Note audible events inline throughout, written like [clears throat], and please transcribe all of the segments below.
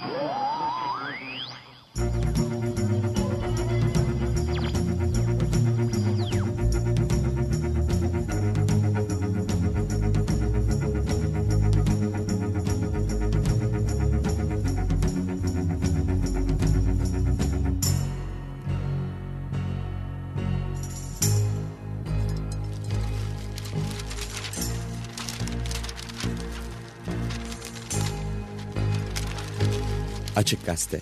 Gol! Açık Gazete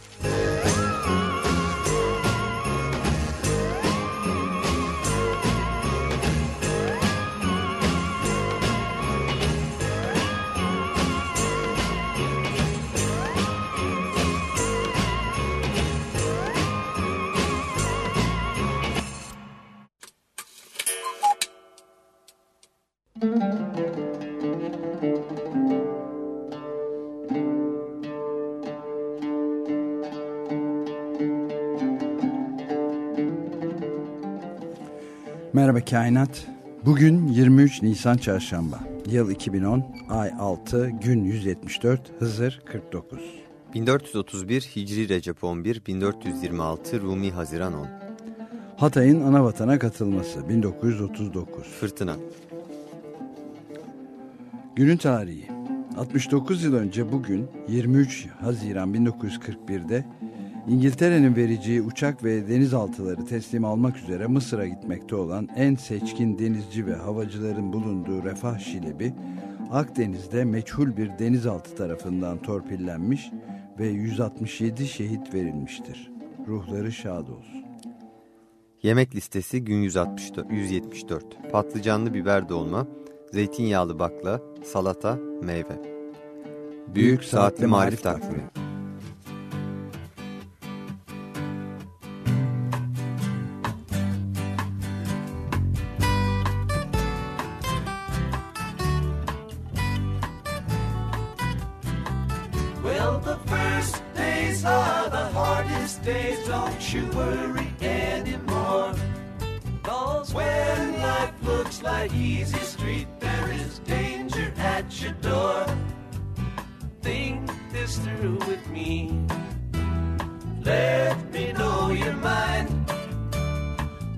Merhaba Kainat. Bugün 23 Nisan Çarşamba. Yıl 2010, ay 6, gün 174, Hızır 49. 1431 Hicri Recep 11, 1426 Rumi Haziran 10. Hatay'ın ana vatana katılması 1939. Fırtına. Günün tarihi. 69 yıl önce bugün 23 Haziran 1941'de İngiltere'nin vereceği uçak ve denizaltıları teslim almak üzere Mısır'a gitmekte olan en seçkin denizci ve havacıların bulunduğu Refah Şilebi, Akdeniz'de meçhul bir denizaltı tarafından torpillenmiş ve 167 şehit verilmiştir. Ruhları şad olsun. Yemek listesi gün 164, 174. Patlıcanlı biber dolma, zeytinyağlı bakla, salata, meyve. Büyük, Saatli Marif Takvimi. Takvimi. you worry anymore. Cause when life looks like easy street, there is danger at your door. Think this through with me. Let me know your mind.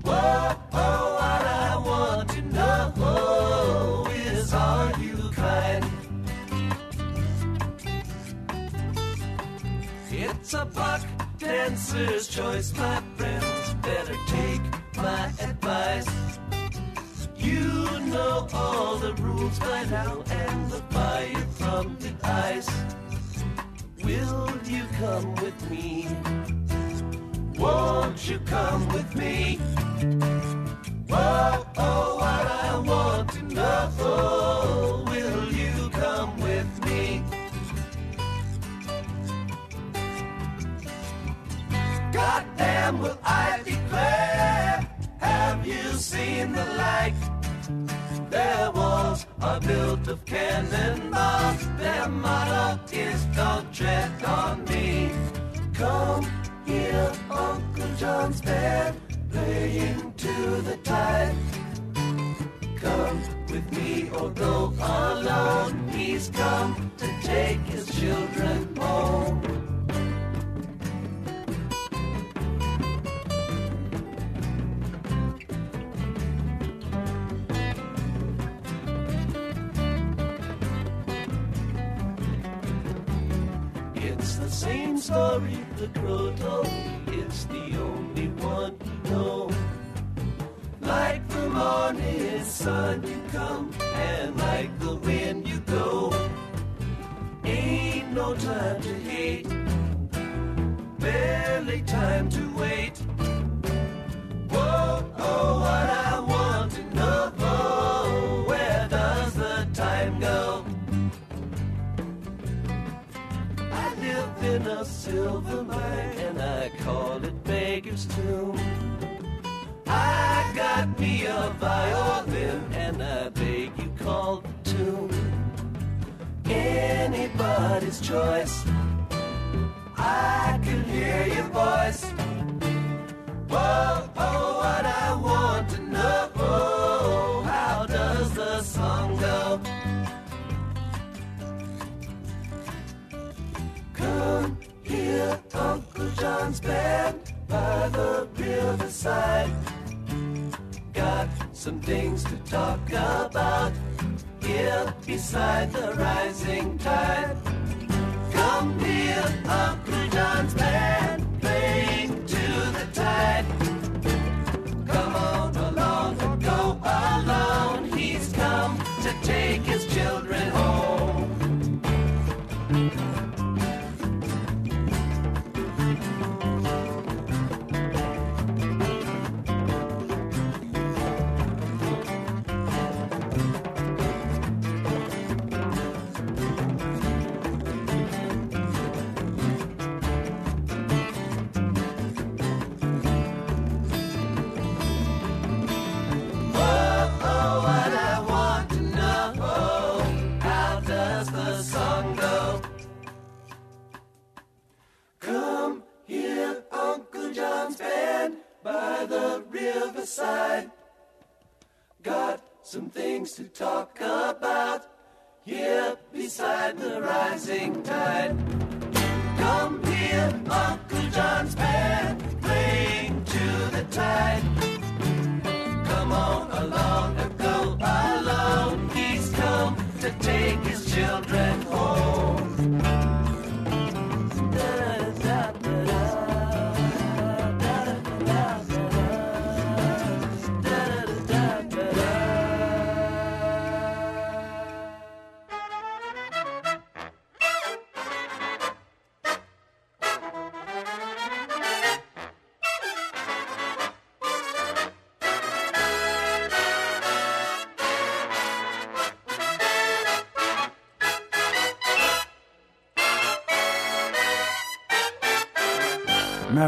Whoa, oh, what I want to know is are you kind? It's a buck dancer's choice, my friends. Better take my advice. You know all the rules by now and the fire from the ice. Will you come with me? Won't you come with me? Whoa, oh, what I want to know. Goddamn will I declare? Have you seen the like? There was a built of cannonballs Their motto is don't tread on me. Come here, Uncle John's band Playing to the tide. Come with me or go alone He's come to take story the crow told. It's the only one you know. Like the morning sun you come, and like the wind you go. Ain't no time to hate, barely time to violin and I beg you call the tune. Anybody's choice. I can hear your voice. Whoa, oh, what I want to know. Oh, How does the song go? Come John's band by the riverside. Some things to talk about here beside the rising tide. Come hear Uncle John's band some things to talk about here beside the rising tide. Come hear Uncle John's band playing to the tide. Come on along and go alone. He's come to take his children home.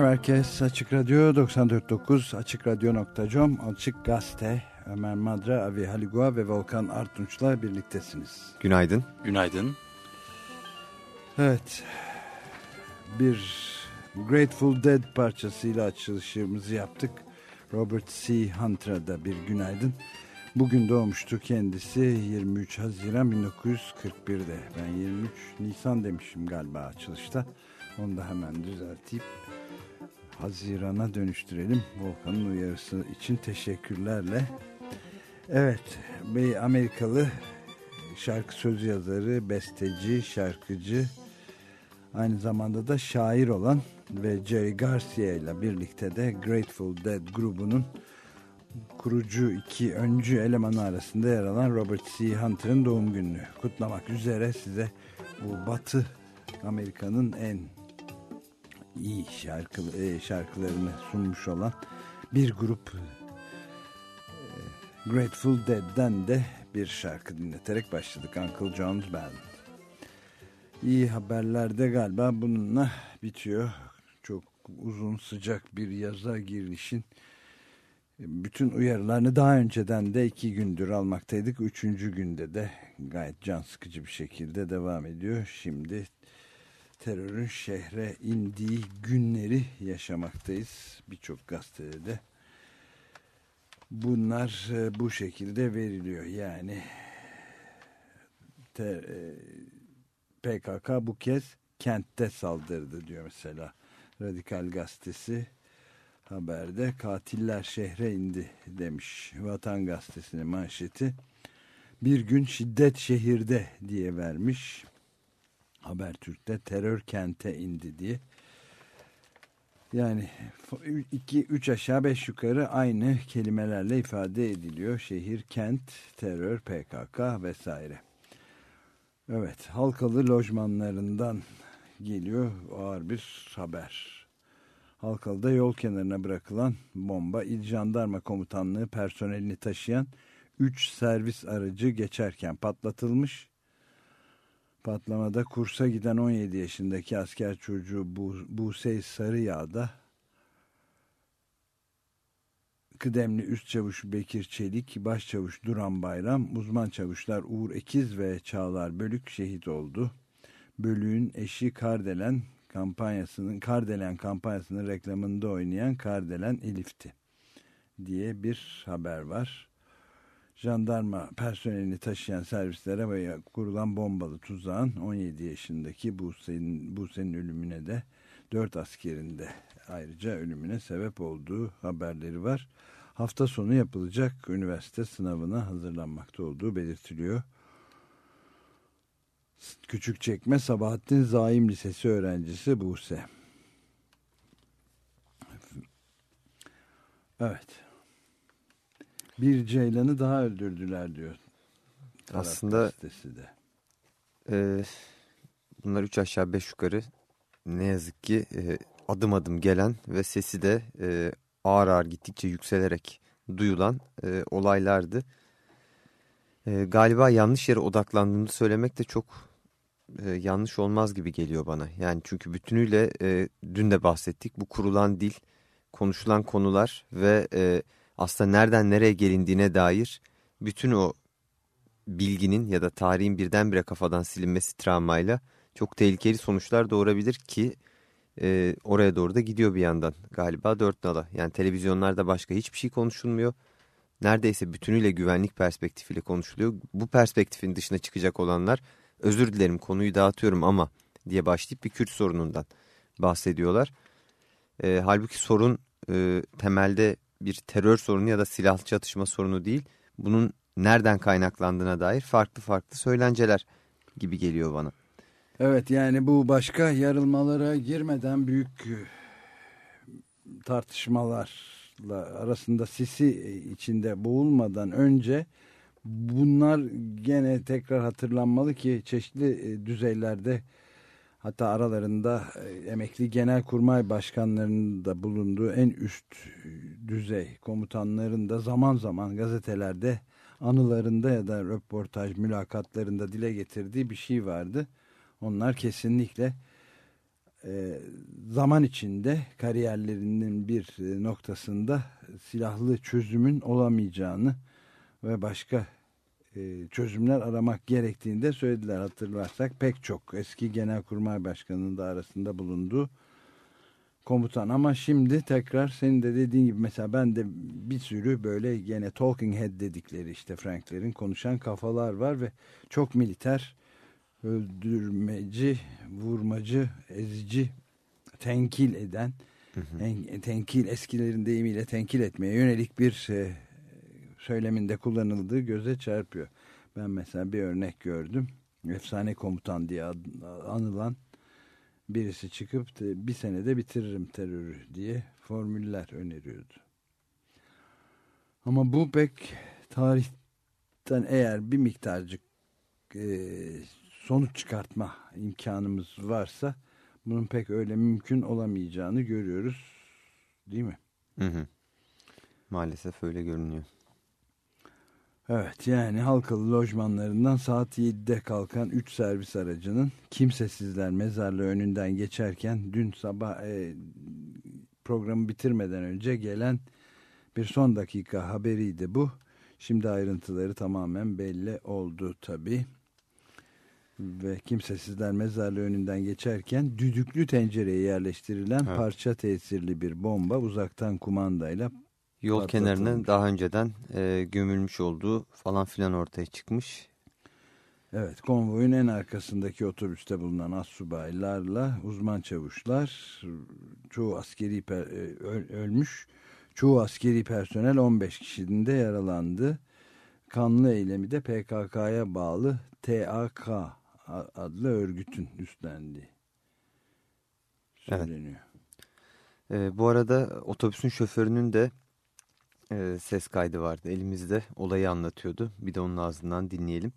Merhaba herkes. Açık Radyo 94.9 AçıkRadyo.com Açık Gazete Ömer Madra, Avi Haligua ve Volkan Artunç'la birliktesiniz. Günaydın. Günaydın. Evet. Bir Grateful Dead parçasıyla açılışımızı yaptık. Robert C. Hunter'a da bir günaydın. Bugün doğmuştu kendisi 23 Haziran 1941'de. Ben 23 Nisan demişim galiba açılışta. Onu da hemen düzelteyim. Haziran'a dönüştürelim. Volkan'ın uyarısı için teşekkürlerle. Evet, bir Amerikalı şarkı söz yazarı, besteci, şarkıcı, aynı zamanda da şair olan ve Jerry Garcia ile birlikte de Grateful Dead grubunun kurucu iki öncü elemanı arasında yer alan Robert C. Hunter'ın doğum gününü kutlamak üzere size bu Batı Amerika'nın en iyi şarkı, e, şarkılarını sunmuş olan bir grup e, Grateful Dead'den de bir şarkı dinleterek başladık. Uncle John's Band. İyi haberlerde galiba bununla bitiyor. Çok uzun sıcak bir yaza girişin bütün uyarılarını daha önceden de iki gündür almaktaydık. Üçüncü günde de gayet can sıkıcı bir şekilde devam ediyor. Şimdi terörün şehre indiği günleri yaşamaktayız. Birçok gazetede de bunlar e, bu şekilde veriliyor. Yani te, e, PKK bu kez kentte saldırdı diyor mesela Radikal Gazetesi haberde katiller şehre indi demiş Vatan Gazetesi'nin manşeti. Bir gün şiddet şehirde diye vermiş. Habertürk'te terör kente indi diye. Yani iki, üç aşağı beş yukarı aynı kelimelerle ifade ediliyor. Şehir, kent, terör, PKK vesaire. Evet, halkalı lojmanlarından geliyor ağır bir haber. Halkalı'da yol kenarına bırakılan bomba İl Jandarma Komutanlığı personelini taşıyan 3 servis aracı geçerken patlatılmış. Patlamada kursa giden 17 yaşındaki asker çocuğu Bu Buse Sarıyağ'da kıdemli üst çavuş Bekir Çelik, başçavuş Duran Bayram, uzman çavuşlar Uğur Ekiz ve Çağlar Bölük şehit oldu. Bölüğün eşi Kardelen kampanyasının Kardelen kampanyasının reklamında oynayan Kardelen Elif'ti diye bir haber var. Jandarma personelini taşıyan servislere kurulan bombalı tuzağın 17 yaşındaki Buse'nin Buse'nin ölümüne de Dört askerin de ayrıca ölümüne sebep olduğu haberleri var. Hafta sonu yapılacak üniversite sınavına hazırlanmakta olduğu belirtiliyor. Küçükçekme Sabahattin Zaim Lisesi öğrencisi Buse. Evet. Bir ceylanı daha öldürdüler diyor. Taraf Aslında de. e, bunlar üç aşağı beş yukarı ne yazık ki e, adım adım gelen ve sesi de e, ağır ağır gittikçe yükselerek duyulan e, olaylardı. E, galiba yanlış yere odaklandığımı söylemek de çok e, yanlış olmaz gibi geliyor bana. Yani çünkü bütünüyle e, dün de bahsettik bu kurulan dil, konuşulan konular ve e, aslında nereden nereye gelindiğine dair bütün o bilginin ya da tarihin birdenbire kafadan silinmesi travmayla çok tehlikeli sonuçlar doğurabilir ki e, oraya doğru da gidiyor bir yandan galiba dört nala. Yani televizyonlarda başka hiçbir şey konuşulmuyor. Neredeyse bütünüyle güvenlik perspektifiyle konuşuluyor. Bu perspektifin dışına çıkacak olanlar özür dilerim konuyu dağıtıyorum ama diye başlayıp bir Kürt sorunundan bahsediyorlar. E, halbuki sorun e, temelde bir terör sorunu ya da silahlı çatışma sorunu değil. Bunun nereden kaynaklandığına dair farklı farklı söylenceler gibi geliyor bana. Evet yani bu başka yarılmalara girmeden büyük e, tartışmalarla arasında sisi içinde boğulmadan önce bunlar gene tekrar hatırlanmalı ki çeşitli e, düzeylerde hatta aralarında e, emekli genelkurmay başkanlarının da bulunduğu en üst düzey komutanların da zaman zaman gazetelerde anılarında ya da röportaj mülakatlarında dile getirdiği bir şey vardı. Onlar kesinlikle e, zaman içinde kariyerlerinin bir e, noktasında silahlı çözümün olamayacağını ve başka e, çözümler aramak gerektiğini de söylediler. Hatırlarsak pek çok eski genelkurmay başkanının da arasında bulunduğu komutan ama şimdi tekrar senin de dediğin gibi mesela ben de bir sürü böyle gene talking head dedikleri işte Franklerin konuşan kafalar var ve çok militer öldürmeci, vurmacı, ezici, tenkil eden, En, tenkil eskilerin deyimiyle tenkil etmeye yönelik bir e, söyleminde kullanıldığı göze çarpıyor. Ben mesela bir örnek gördüm. Efsane komutan diye anılan birisi çıkıp bir senede bitiririm terörü diye formüller öneriyordu. Ama bu pek tarihten eğer bir miktarcık e, sonuç çıkartma imkanımız varsa bunun pek öyle mümkün olamayacağını görüyoruz. Değil mi? Hı hı. Maalesef öyle görünüyor. Evet yani Halkalı lojmanlarından saat 7'de kalkan 3 servis aracının kimsesizler mezarlığı önünden geçerken dün sabah e, programı bitirmeden önce gelen bir son dakika haberiydi bu. Şimdi ayrıntıları tamamen belli oldu tabii ve kimsesizler mezarlığı önünden geçerken düdüklü tencereye yerleştirilen evet. parça tesirli bir bomba uzaktan kumandayla yol kenarının daha önceden e, gömülmüş olduğu falan filan ortaya çıkmış. Evet konvoyun en arkasındaki otobüste bulunan assubaylarla uzman çavuşlar çoğu askeri per, e, öl, ölmüş çoğu askeri personel 15 kişinin de yaralandı. Kanlı eylemi de PKK'ya bağlı TAK adlı örgütün üstlendiği söyleniyor. Evet. E, bu arada otobüsün şoförünün de e, ses kaydı vardı elimizde. Olayı anlatıyordu. Bir de onun ağzından dinleyelim.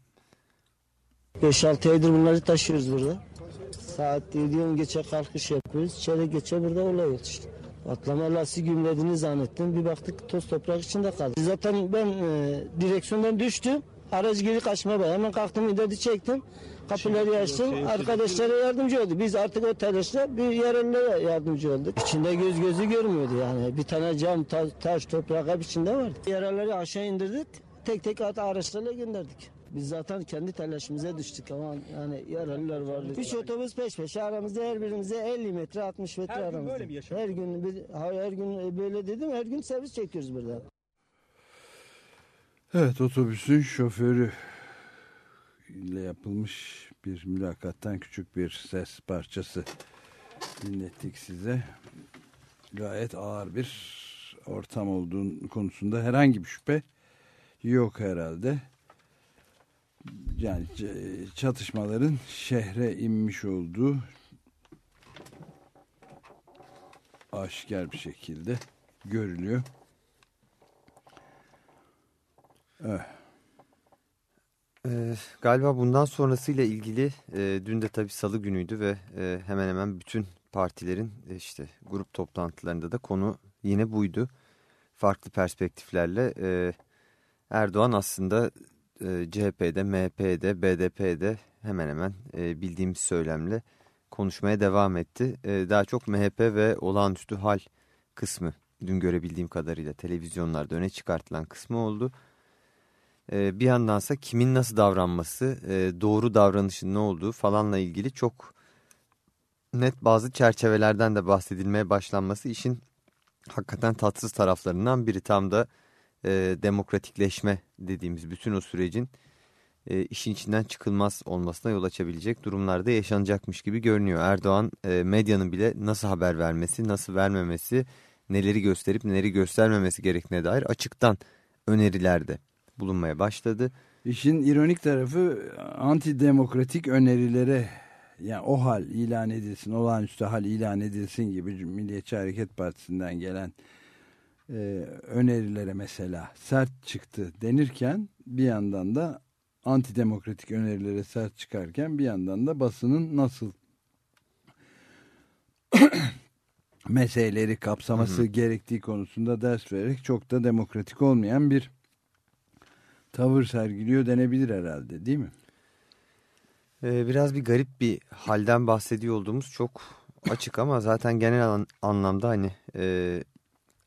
5-6 aydır bunları taşıyoruz burada. Saat 7 geçe kalkış yapıyoruz. Çeyrek geçe burada olay yetişti. Patlama lastiği gümlediğini zannettim. Bir baktık toz toprak içinde kaldı. Zaten ben e, direksiyondan düştüm. Aracı geri kaçmaya başladı. Hemen kalktım ileri çektim. Kapıları açtım. Arkadaşlara yardımcı oldu. Biz artık o telaşla bir yerellere yardımcı olduk. İçinde göz gözü görmüyordu yani. Bir tane cam, taş, taş toprak hep içinde vardı. Yaraları aşağı indirdik. Tek tek at araçlarla gönderdik. Biz zaten kendi telaşımıza düştük ama yani yaralılar vardı. Üç otobüs peş peşe aramızda her birimize 50 metre 60 metre her aramızda. Gün böyle mi her gün her gün böyle dedim her gün servis çekiyoruz burada. Evet otobüsün şoförü ile yapılmış bir mülakattan küçük bir ses parçası dinlettik size. Gayet ağır bir ortam olduğun konusunda herhangi bir şüphe yok herhalde. Yani çatışmaların şehre inmiş olduğu aşikar bir şekilde görülüyor. Evet. Ee, galiba bundan sonrasıyla ilgili e, dün de tabii salı günüydü ve e, hemen hemen bütün partilerin e, işte grup toplantılarında da konu yine buydu. Farklı perspektiflerle e, Erdoğan aslında e, CHP'de, MHP'de, BDP'de hemen hemen e, bildiğimiz söylemle konuşmaya devam etti. E, daha çok MHP ve olağanüstü hal kısmı dün görebildiğim kadarıyla televizyonlarda öne çıkartılan kısmı oldu. E, bir yandansa kimin nasıl davranması, e, doğru davranışın ne olduğu falanla ilgili çok net bazı çerçevelerden de bahsedilmeye başlanması işin hakikaten tatsız taraflarından biri tam da e, demokratikleşme dediğimiz bütün o sürecin e, işin içinden çıkılmaz olmasına yol açabilecek durumlarda yaşanacakmış gibi görünüyor. Erdoğan medyanın bile nasıl haber vermesi, nasıl vermemesi, neleri gösterip neleri göstermemesi gerektiğine dair açıktan önerilerde bulunmaya başladı. İşin ironik tarafı antidemokratik önerilere yani o hal ilan edilsin, olağanüstü hal ilan edilsin gibi Milliyetçi Hareket Partisi'nden gelen e, önerilere mesela sert çıktı denirken bir yandan da antidemokratik önerilere sert çıkarken bir yandan da basının nasıl [clears throat] meseleleri kapsaması hı hı. gerektiği konusunda ders vererek çok da demokratik olmayan bir tavır sergiliyor denebilir herhalde değil mi? Ee, biraz bir garip bir halden bahsediyor olduğumuz çok açık ama zaten genel anlamda hani e,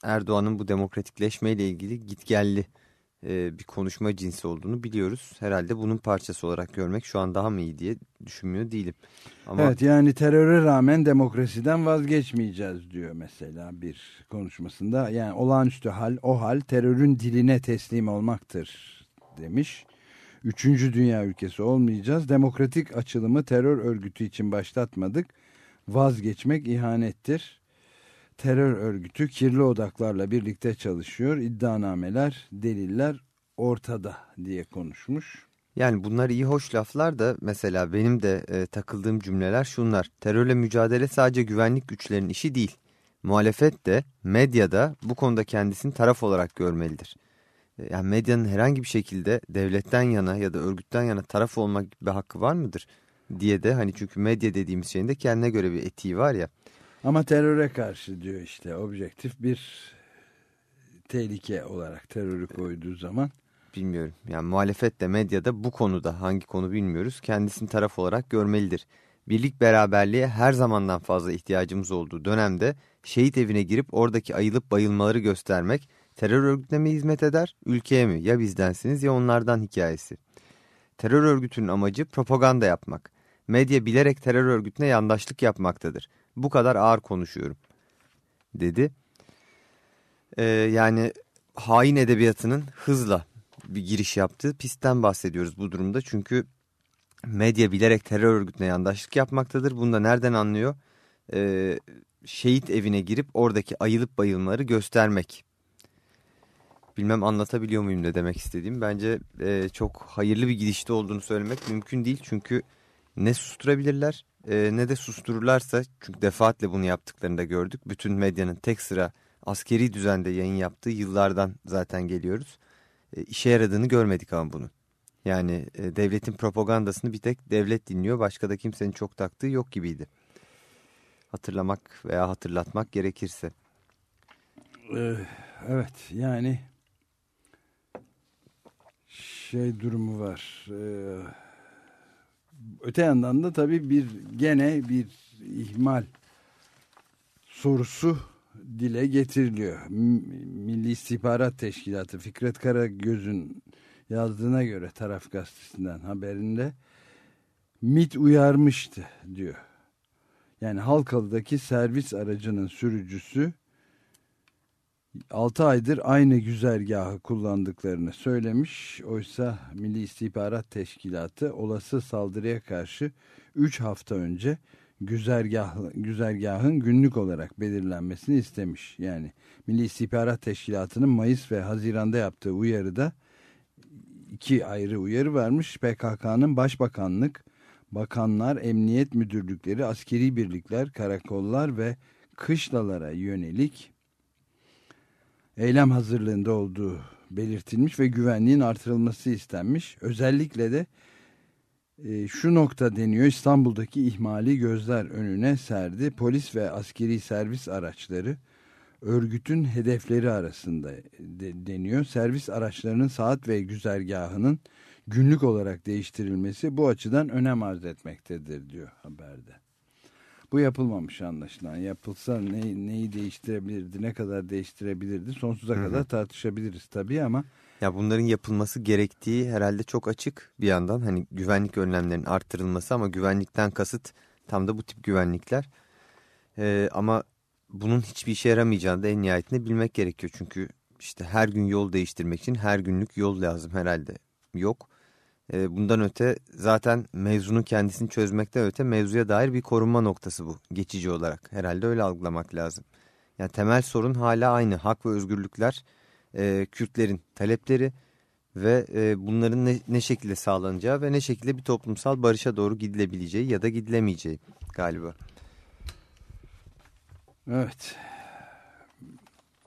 Erdoğan'ın bu demokratikleşmeyle ilgili gitgelli e, bir konuşma cinsi olduğunu biliyoruz. Herhalde bunun parçası olarak görmek şu an daha mı iyi diye düşünmüyor değilim. Ama... Evet yani teröre rağmen demokrasiden vazgeçmeyeceğiz diyor mesela bir konuşmasında. Yani olağanüstü hal o hal terörün diline teslim olmaktır demiş. Üçüncü dünya ülkesi olmayacağız. Demokratik açılımı terör örgütü için başlatmadık. Vazgeçmek ihanettir. Terör örgütü kirli odaklarla birlikte çalışıyor. İddianameler, deliller ortada diye konuşmuş. Yani bunlar iyi hoş laflar da mesela benim de e, takıldığım cümleler şunlar. Terörle mücadele sadece güvenlik güçlerinin işi değil. Muhalefet de medyada bu konuda kendisini taraf olarak görmelidir yani medyanın herhangi bir şekilde devletten yana ya da örgütten yana taraf olmak bir hakkı var mıdır diye de hani çünkü medya dediğimiz şeyin de kendine göre bir etiği var ya. Ama teröre karşı diyor işte objektif bir tehlike olarak terörü koyduğu zaman. Bilmiyorum yani muhalefet de medyada bu konuda hangi konu bilmiyoruz kendisini taraf olarak görmelidir. Birlik beraberliğe her zamandan fazla ihtiyacımız olduğu dönemde şehit evine girip oradaki ayılıp bayılmaları göstermek Terör örgütüne mi hizmet eder, ülkeye mi? Ya bizdensiniz ya onlardan hikayesi. Terör örgütünün amacı propaganda yapmak. Medya bilerek terör örgütüne yandaşlık yapmaktadır. Bu kadar ağır konuşuyorum. Dedi. Ee, yani hain edebiyatının hızla bir giriş yaptığı pistten bahsediyoruz bu durumda. Çünkü medya bilerek terör örgütüne yandaşlık yapmaktadır. Bunu da nereden anlıyor? Ee, şehit evine girip oradaki ayılıp bayılmaları göstermek bilmem anlatabiliyor muyum ne demek istediğim. Bence e, çok hayırlı bir gidişte olduğunu söylemek mümkün değil. Çünkü ne susturabilirler e, ne de sustururlarsa çünkü defaatle bunu yaptıklarını da gördük. Bütün medyanın tek sıra askeri düzende yayın yaptığı yıllardan zaten geliyoruz. E, işe yaradığını görmedik ama bunu. Yani e, devletin propagandasını bir tek devlet dinliyor. Başka da kimsenin çok taktığı yok gibiydi. Hatırlamak veya hatırlatmak gerekirse. Evet yani şey durumu var. Ee, öte yandan da tabii bir gene bir ihmal sorusu dile getiriliyor. Milli İstihbarat Teşkilatı Fikret Karagöz'ün yazdığına göre taraf gazetesinden haberinde MIT uyarmıştı diyor. Yani Halkalı'daki servis aracının sürücüsü 6 aydır aynı güzergahı kullandıklarını söylemiş. Oysa Milli İstihbarat Teşkilatı olası saldırıya karşı 3 hafta önce güzergah, güzergahın günlük olarak belirlenmesini istemiş. Yani Milli İstihbarat Teşkilatı'nın Mayıs ve Haziran'da yaptığı uyarıda iki ayrı uyarı vermiş. PKK'nın Başbakanlık, Bakanlar, Emniyet Müdürlükleri, askeri birlikler, karakollar ve kışlalara yönelik eylem hazırlığında olduğu belirtilmiş ve güvenliğin artırılması istenmiş. Özellikle de e, şu nokta deniyor İstanbul'daki ihmali gözler önüne serdi. Polis ve askeri servis araçları örgütün hedefleri arasında de, deniyor. Servis araçlarının saat ve güzergahının günlük olarak değiştirilmesi bu açıdan önem arz etmektedir diyor haberde. Bu yapılmamış anlaşılan. Yapılsa ne, neyi değiştirebilirdi, ne kadar değiştirebilirdi sonsuza Hı hı. kadar tartışabiliriz tabii ama Ya bunların yapılması gerektiği herhalde çok açık bir yandan. Hani güvenlik önlemlerinin arttırılması ama güvenlikten kasıt tam da bu tip güvenlikler. Ee, ama bunun hiçbir işe yaramayacağını da en nihayetinde bilmek gerekiyor. Çünkü işte her gün yol değiştirmek için her günlük yol lazım herhalde. Yok. Ee, bundan öte zaten mevzunun kendisini çözmekten öte mevzuya dair bir korunma noktası bu geçici olarak. Herhalde öyle algılamak lazım. Yani temel sorun hala aynı. Hak ve özgürlükler e, Kürtlerin talepleri ve e, bunların ne, ne şekilde sağlanacağı ve ne şekilde bir toplumsal barışa doğru gidilebileceği ya da gidilemeyeceği galiba. Evet.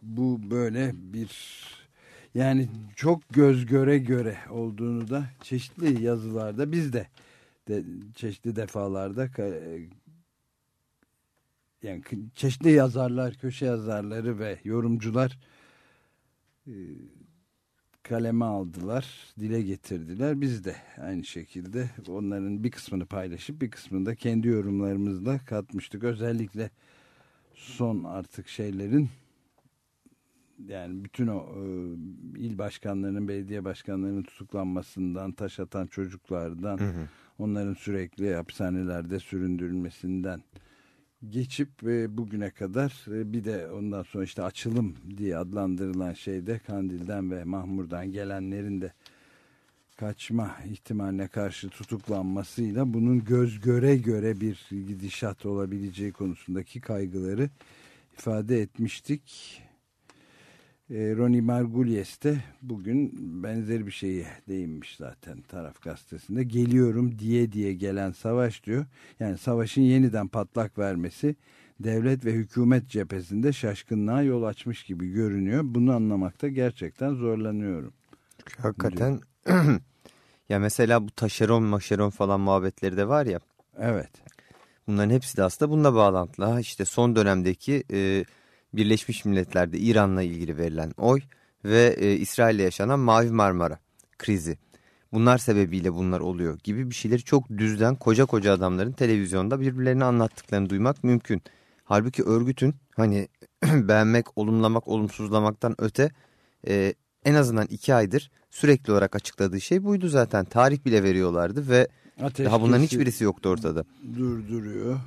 Bu böyle bir yani çok göz göre göre olduğunu da çeşitli yazılarda biz de, de çeşitli defalarda ka- yani çeşitli yazarlar, köşe yazarları ve yorumcular e, kaleme aldılar, dile getirdiler. Biz de aynı şekilde onların bir kısmını paylaşıp bir kısmını da kendi yorumlarımızla katmıştık. Özellikle son artık şeylerin yani bütün o e, il başkanlarının, belediye başkanlarının tutuklanmasından, taş atan çocuklardan, onların sürekli hapishanelerde süründürülmesinden geçip ve bugüne kadar e, bir de ondan sonra işte açılım diye adlandırılan şeyde Kandil'den ve Mahmur'dan gelenlerin de kaçma ihtimaline karşı tutuklanmasıyla bunun göz göre göre bir gidişat olabileceği konusundaki kaygıları ifade etmiştik. E, Ronnie Margulies de bugün benzer bir şeye değinmiş zaten taraf gazetesinde. Geliyorum diye diye gelen savaş diyor. Yani savaşın yeniden patlak vermesi devlet ve hükümet cephesinde şaşkınlığa yol açmış gibi görünüyor. Bunu anlamakta gerçekten zorlanıyorum. Hakikaten [clears throat] ya mesela bu taşeron maşeron falan muhabbetleri de var ya. Evet. Bunların hepsi de aslında bununla bağlantılı. Ha işte son dönemdeki e, Birleşmiş Milletler'de İran'la ilgili verilen oy ve e, İsrail'le yaşanan Mavi Marmara krizi. Bunlar sebebiyle bunlar oluyor gibi bir şeyleri çok düzden koca koca adamların televizyonda birbirlerine anlattıklarını duymak mümkün. Halbuki örgütün hani [clears throat] beğenmek, olumlamak, olumsuzlamaktan öte e, en azından iki aydır sürekli olarak açıkladığı şey buydu zaten. Tarih bile veriyorlardı ve daha bunların hiçbirisi yoktu ortada. durduruyor.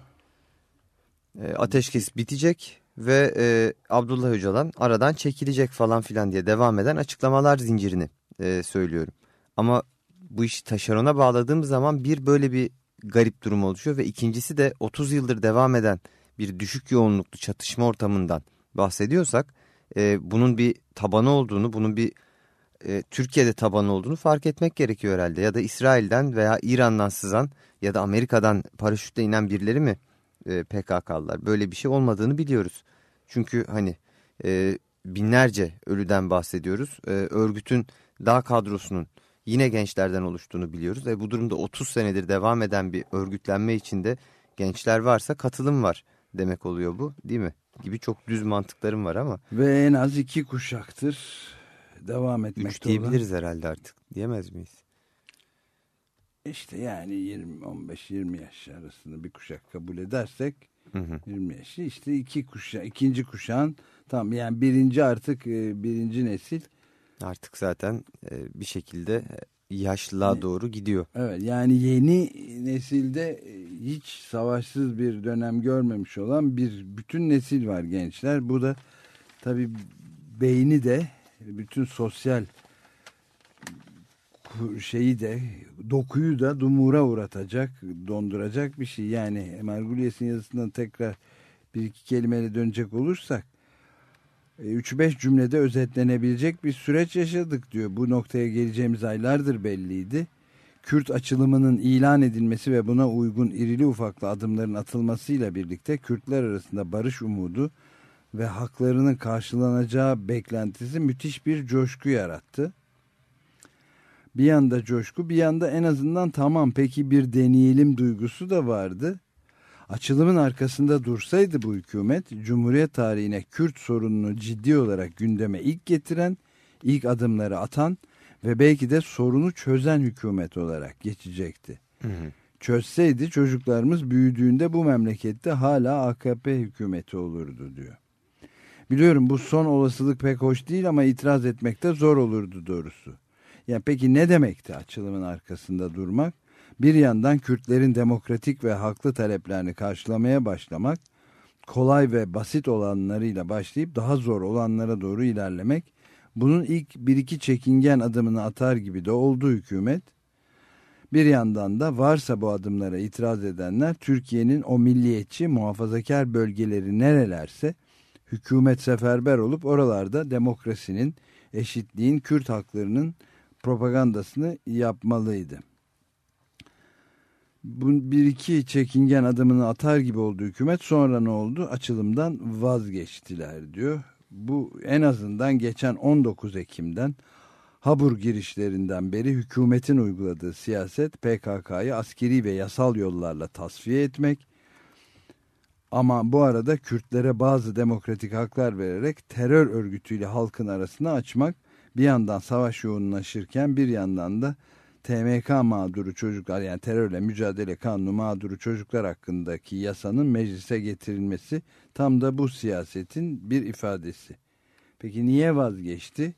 E, ateşkes bitecek ve e, Abdullah Öcalan aradan çekilecek falan filan diye devam eden açıklamalar zincirini e, söylüyorum. Ama bu işi taşerona bağladığım zaman bir böyle bir garip durum oluşuyor ve ikincisi de 30 yıldır devam eden bir düşük yoğunluklu çatışma ortamından bahsediyorsak e, bunun bir tabanı olduğunu, bunun bir e, Türkiye'de tabanı olduğunu fark etmek gerekiyor herhalde. Ya da İsrail'den veya İran'dan sızan ya da Amerika'dan paraşütle inen birileri mi e, PKK'lılar? Böyle bir şey olmadığını biliyoruz. Çünkü hani e, binlerce ölüden bahsediyoruz. E, örgütün dağ kadrosunun yine gençlerden oluştuğunu biliyoruz. Ve bu durumda 30 senedir devam eden bir örgütlenme içinde gençler varsa katılım var demek oluyor bu değil mi? Gibi çok düz mantıklarım var ama Ve en az iki kuşaktır devam üç etmekte olan. diyebiliriz herhalde artık diyemez miyiz? İşte yani 20 15 20 yaş arasında bir kuşak kabul edersek Hı hı. 20 yaşı işte iki kuşak ikinci kuşağın tam yani birinci artık e, birinci nesil Artık zaten e, bir şekilde e, yaşlılığa doğru gidiyor. evet yani yeni nesilde hiç savaşsız bir dönem görmemiş olan bir bütün nesil var gençler bu da tabi beyni de bütün sosyal şeyi de dokuyu da dumura uğratacak, donduracak bir şey. Yani Margulies'in yazısından tekrar bir iki kelimeyle dönecek olursak 3-5 cümlede özetlenebilecek bir süreç yaşadık diyor. Bu noktaya geleceğimiz aylardır belliydi. Kürt açılımının ilan edilmesi ve buna uygun irili ufaklı adımların atılmasıyla birlikte Kürtler arasında barış umudu ve haklarının karşılanacağı beklentisi müthiş bir coşku yarattı. Bir yanda coşku bir yanda en azından tamam peki bir deneyelim duygusu da vardı. Açılımın arkasında dursaydı bu hükümet Cumhuriyet tarihine Kürt sorununu ciddi olarak gündeme ilk getiren, ilk adımları atan ve belki de sorunu çözen hükümet olarak geçecekti. Çözseydi çocuklarımız büyüdüğünde bu memlekette hala AKP hükümeti olurdu diyor. Biliyorum bu son olasılık pek hoş değil ama itiraz etmekte zor olurdu doğrusu. Yani peki ne demekti açılımın arkasında durmak? Bir yandan Kürtlerin demokratik ve haklı taleplerini karşılamaya başlamak, kolay ve basit olanlarıyla başlayıp daha zor olanlara doğru ilerlemek, bunun ilk bir iki çekingen adımını atar gibi de oldu hükümet. Bir yandan da varsa bu adımlara itiraz edenler Türkiye'nin o milliyetçi muhafazakar bölgeleri nerelerse hükümet seferber olup oralarda demokrasinin, eşitliğin, Kürt haklarının propagandasını yapmalıydı. Bu bir iki çekingen adımını atar gibi oldu hükümet. Sonra ne oldu? Açılımdan vazgeçtiler diyor. Bu en azından geçen 19 Ekim'den Habur girişlerinden beri hükümetin uyguladığı siyaset PKK'yı askeri ve yasal yollarla tasfiye etmek ama bu arada Kürtlere bazı demokratik haklar vererek terör örgütüyle halkın arasına açmak bir yandan savaş yoğunlaşırken bir yandan da TMK mağduru çocuklar yani terörle mücadele kanunu mağduru çocuklar hakkındaki yasanın meclise getirilmesi tam da bu siyasetin bir ifadesi. Peki niye vazgeçti?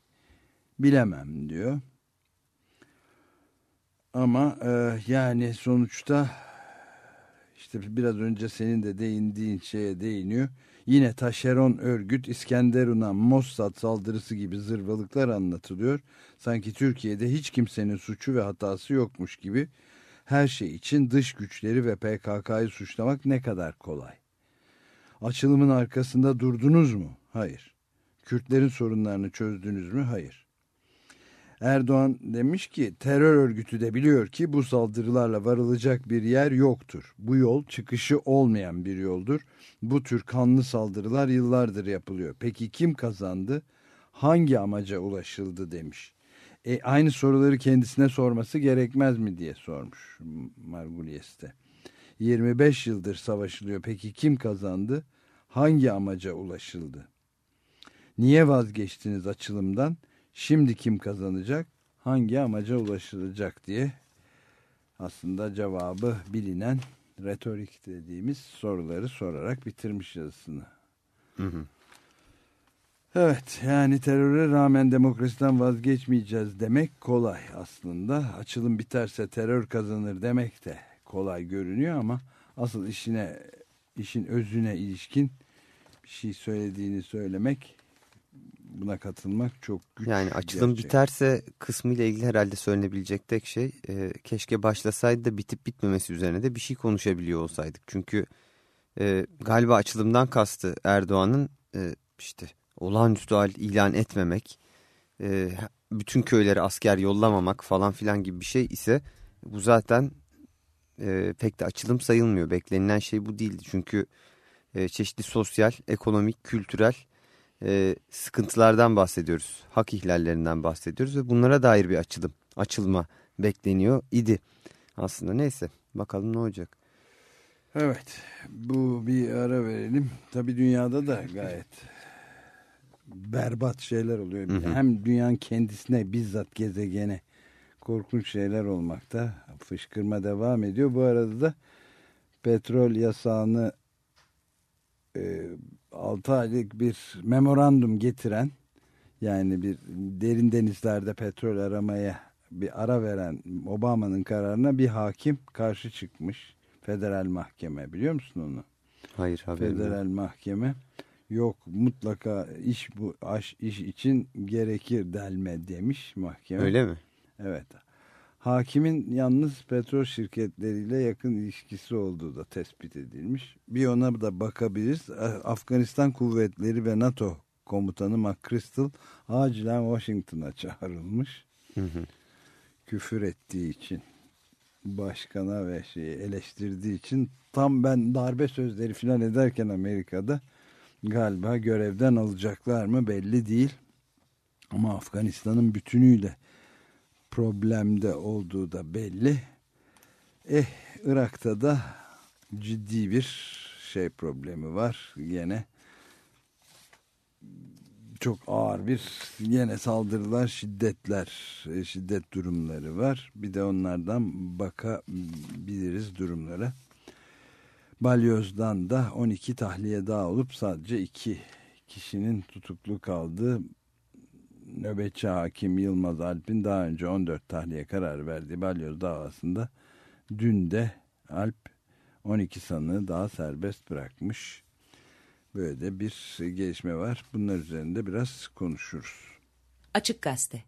Bilemem diyor. Ama e, yani sonuçta işte biraz önce senin de değindiğin şeye değiniyor. Yine taşeron örgüt İskenderun'a Mossad saldırısı gibi zırvalıklar anlatılıyor. Sanki Türkiye'de hiç kimsenin suçu ve hatası yokmuş gibi her şey için dış güçleri ve PKK'yı suçlamak ne kadar kolay. Açılımın arkasında durdunuz mu? Hayır. Kürtlerin sorunlarını çözdünüz mü? Hayır. Erdoğan demiş ki terör örgütü de biliyor ki bu saldırılarla varılacak bir yer yoktur. Bu yol çıkışı olmayan bir yoldur. Bu tür kanlı saldırılar yıllardır yapılıyor. Peki kim kazandı? Hangi amaca ulaşıldı demiş. E, aynı soruları kendisine sorması gerekmez mi diye sormuş Margulies'te. 25 yıldır savaşılıyor. Peki kim kazandı? Hangi amaca ulaşıldı? Niye vazgeçtiniz açılımdan? Şimdi kim kazanacak? Hangi amaca ulaşılacak diye aslında cevabı bilinen retorik dediğimiz soruları sorarak bitirmiş yazısını. Hı hı. Evet yani teröre rağmen demokrasiden vazgeçmeyeceğiz demek kolay aslında. Açılım biterse terör kazanır demek de kolay görünüyor ama asıl işine işin özüne ilişkin bir şey söylediğini söylemek buna katılmak çok güç. Yani açılım gerçek. biterse kısmı ile ilgili herhalde söylenebilecek tek şey e, keşke başlasaydı da bitip bitmemesi üzerine de bir şey konuşabiliyor olsaydık. Çünkü e, galiba açılımdan kastı Erdoğan'ın e, işte olağanüstü hal ilan etmemek, e, bütün köylere asker yollamamak falan filan gibi bir şey ise bu zaten e, pek de açılım sayılmıyor. Beklenilen şey bu değildi. Çünkü e, çeşitli sosyal, ekonomik, kültürel e, sıkıntılardan bahsediyoruz. Hak ihlallerinden bahsediyoruz ve bunlara dair bir açılım, açılma bekleniyor idi. Aslında neyse bakalım ne olacak. Evet bu bir ara verelim. Tabi dünyada da gayet berbat şeyler oluyor. Hı hı. Hem dünyanın kendisine bizzat gezegene korkunç şeyler olmakta. Fışkırma devam ediyor. Bu arada da petrol yasağını e, 6 aylık bir memorandum getiren yani bir derin denizlerde petrol aramaya bir ara veren Obama'nın kararına bir hakim karşı çıkmış. Federal mahkeme biliyor musun onu? Hayır haberim yok. Federal mahkeme yok mutlaka iş bu aş, iş için gerekir delme demiş mahkeme. Öyle mi? Evet. Hakimin yalnız petrol şirketleriyle yakın ilişkisi olduğu da tespit edilmiş. Bir ona da bakabiliriz. Afganistan kuvvetleri ve NATO komutanı McChrystal acilen Washington'a çağrılmış. Hı hı. Küfür ettiği için başkana ve şeyi eleştirdiği için tam ben darbe sözleri filan ederken Amerika'da galiba görevden alacaklar mı belli değil. Ama Afganistan'ın bütünüyle problemde olduğu da belli. Eh Irak'ta da ciddi bir şey problemi var. Yine çok ağır bir yine saldırılar, şiddetler, e, şiddet durumları var. Bir de onlardan bakabiliriz durumlara. Balyoz'dan da 12 tahliye daha olup sadece 2 kişinin tutuklu kaldığı nöbetçi hakim Yılmaz Alp'in daha önce 14 tahliye kararı verdiği balyoz davasında dün de Alp 12 sanığı daha serbest bırakmış. Böyle de bir gelişme var. Bunlar üzerinde biraz konuşuruz. Açık Gazete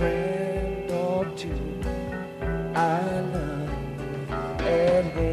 friend or two I love and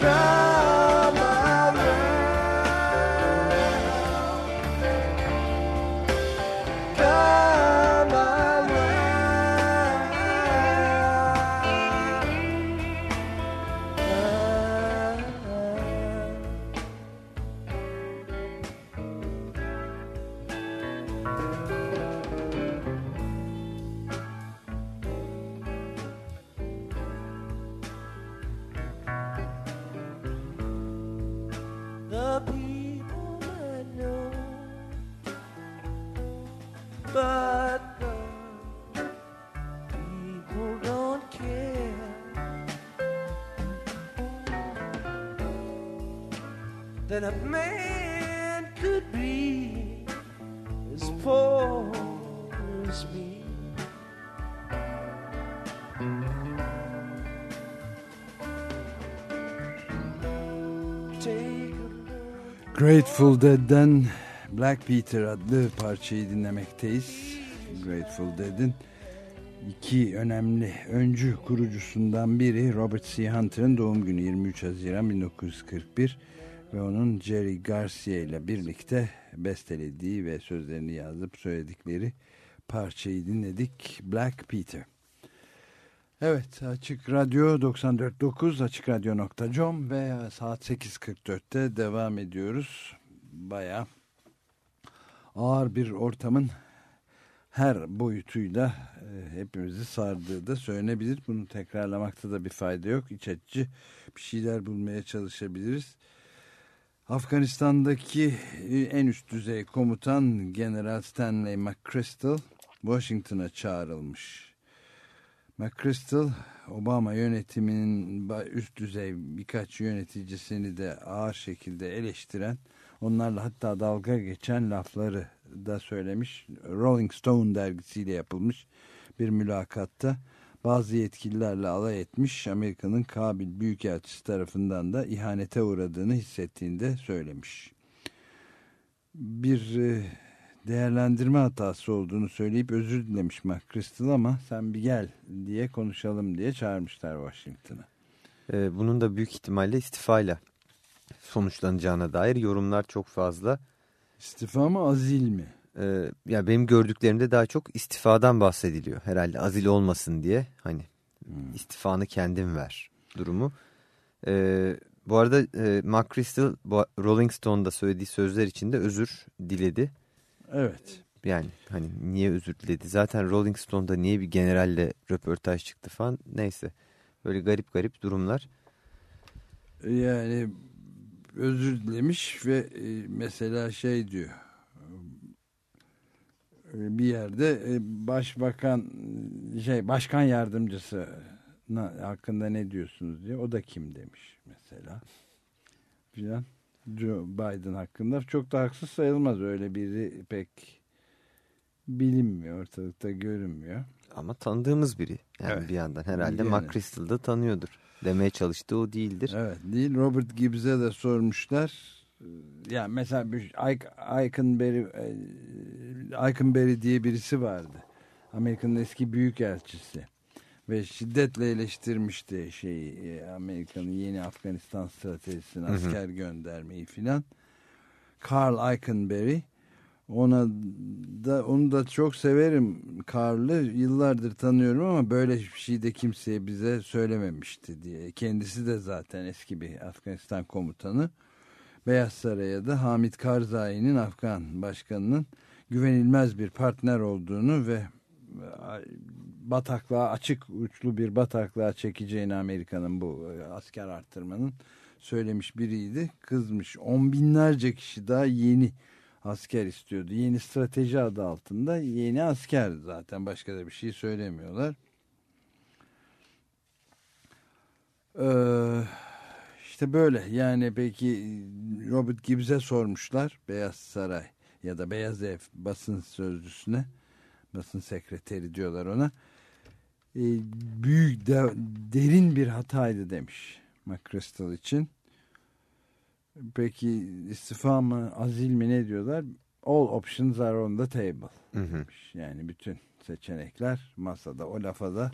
proud. Grateful Dead'den Black Peter adlı parçayı dinlemekteyiz. Grateful Dead'in iki önemli öncü kurucusundan biri Robert C. Hunter'ın doğum günü 23 Haziran 1941 ve onun Jerry Garcia ile birlikte bestelediği ve sözlerini yazıp söyledikleri parçayı dinledik. Black Peter. Evet Açık Radyo 94.9 AçıkRadyo.com ve saat 8.44'te devam ediyoruz. Baya ağır bir ortamın her boyutuyla e, hepimizi sardığı da söylenebilir. Bunu tekrarlamakta da bir fayda yok. İç açıcı bir şeyler bulmaya çalışabiliriz. Afganistan'daki e, en üst düzey komutan General Stanley McChrystal Washington'a çağrılmış. McChrystal Obama yönetiminin üst düzey birkaç yöneticisini de ağır şekilde eleştiren onlarla hatta dalga geçen lafları da söylemiş. Rolling Stone dergisiyle yapılmış bir mülakatta bazı yetkililerle alay etmiş. Amerika'nın Kabil Büyükelçisi tarafından da ihanete uğradığını hissettiğini de söylemiş. Bir e, değerlendirme hatası olduğunu söyleyip özür dilemiş McChrystal ama sen bir gel diye konuşalım diye çağırmışlar Washington'a. Ee, bunun da büyük ihtimalle istifayla sonuçlanacağına dair yorumlar çok fazla. İstifa mı azil mi? Ee, ya benim gördüklerimde daha çok istifadan bahsediliyor. Herhalde azil olmasın diye hani istifanı kendin ver durumu. Ee, bu arada e, bu Rolling Stone'da söylediği sözler için de özür diledi. Evet. Yani hani niye özür diledi? Zaten Rolling Stone'da niye bir generalle röportaj çıktı falan neyse. Böyle garip garip durumlar. Yani özür dilemiş ve e, mesela şey diyor e, bir yerde e, başbakan şey başkan yardımcısı hakkında ne diyorsunuz diye. O da kim demiş mesela. Filan. Joe Biden hakkında çok da haksız sayılmaz. Öyle biri pek bilinmiyor. Ortalıkta görünmüyor. Ama tanıdığımız biri. Yani Evet. bir yandan herhalde Yani. McChrystal da tanıyordur. Demeye çalıştığı o değildir. Evet değil. Robert Gibbs'e de sormuşlar. Ee, Yani mesela bir Ike- Eikenberry, e, diye birisi vardı. Amerika'nın eski büyükelçisi. Ve şiddetle eleştirmişti şeyi e, Amerika'nın yeni Afganistan stratejisini hı. asker göndermeyi filan. Carl Eikenberry ona da onu da çok severim Karl'ı yıllardır tanıyorum ama böyle bir şey de kimseye bize söylememişti diye. Kendisi de zaten eski bir Afganistan komutanı. Beyaz Saray'a da Hamid Karzai'nin Afgan başkanının güvenilmez bir partner olduğunu ve bataklığa açık uçlu bir bataklığa çekeceğini Amerika'nın bu e, asker arttırmanın söylemiş biriydi. Kızmış. On binlerce kişi daha yeni asker istiyordu. Yeni strateji adı altında yeni asker zaten başka da bir şey söylemiyorlar. Ee, işte böyle yani peki Robert Gibbs'e sormuşlar Beyaz Saray ya da Beyaz Ev basın sözcüsüne basın sekreteri diyorlar ona Ee, büyük de, derin bir hataydı demiş McChrystal için. Peki istifa mı azil mi ne diyorlar? All options are on the table. Hı hı. Yani bütün seçenekler masada. O lafa da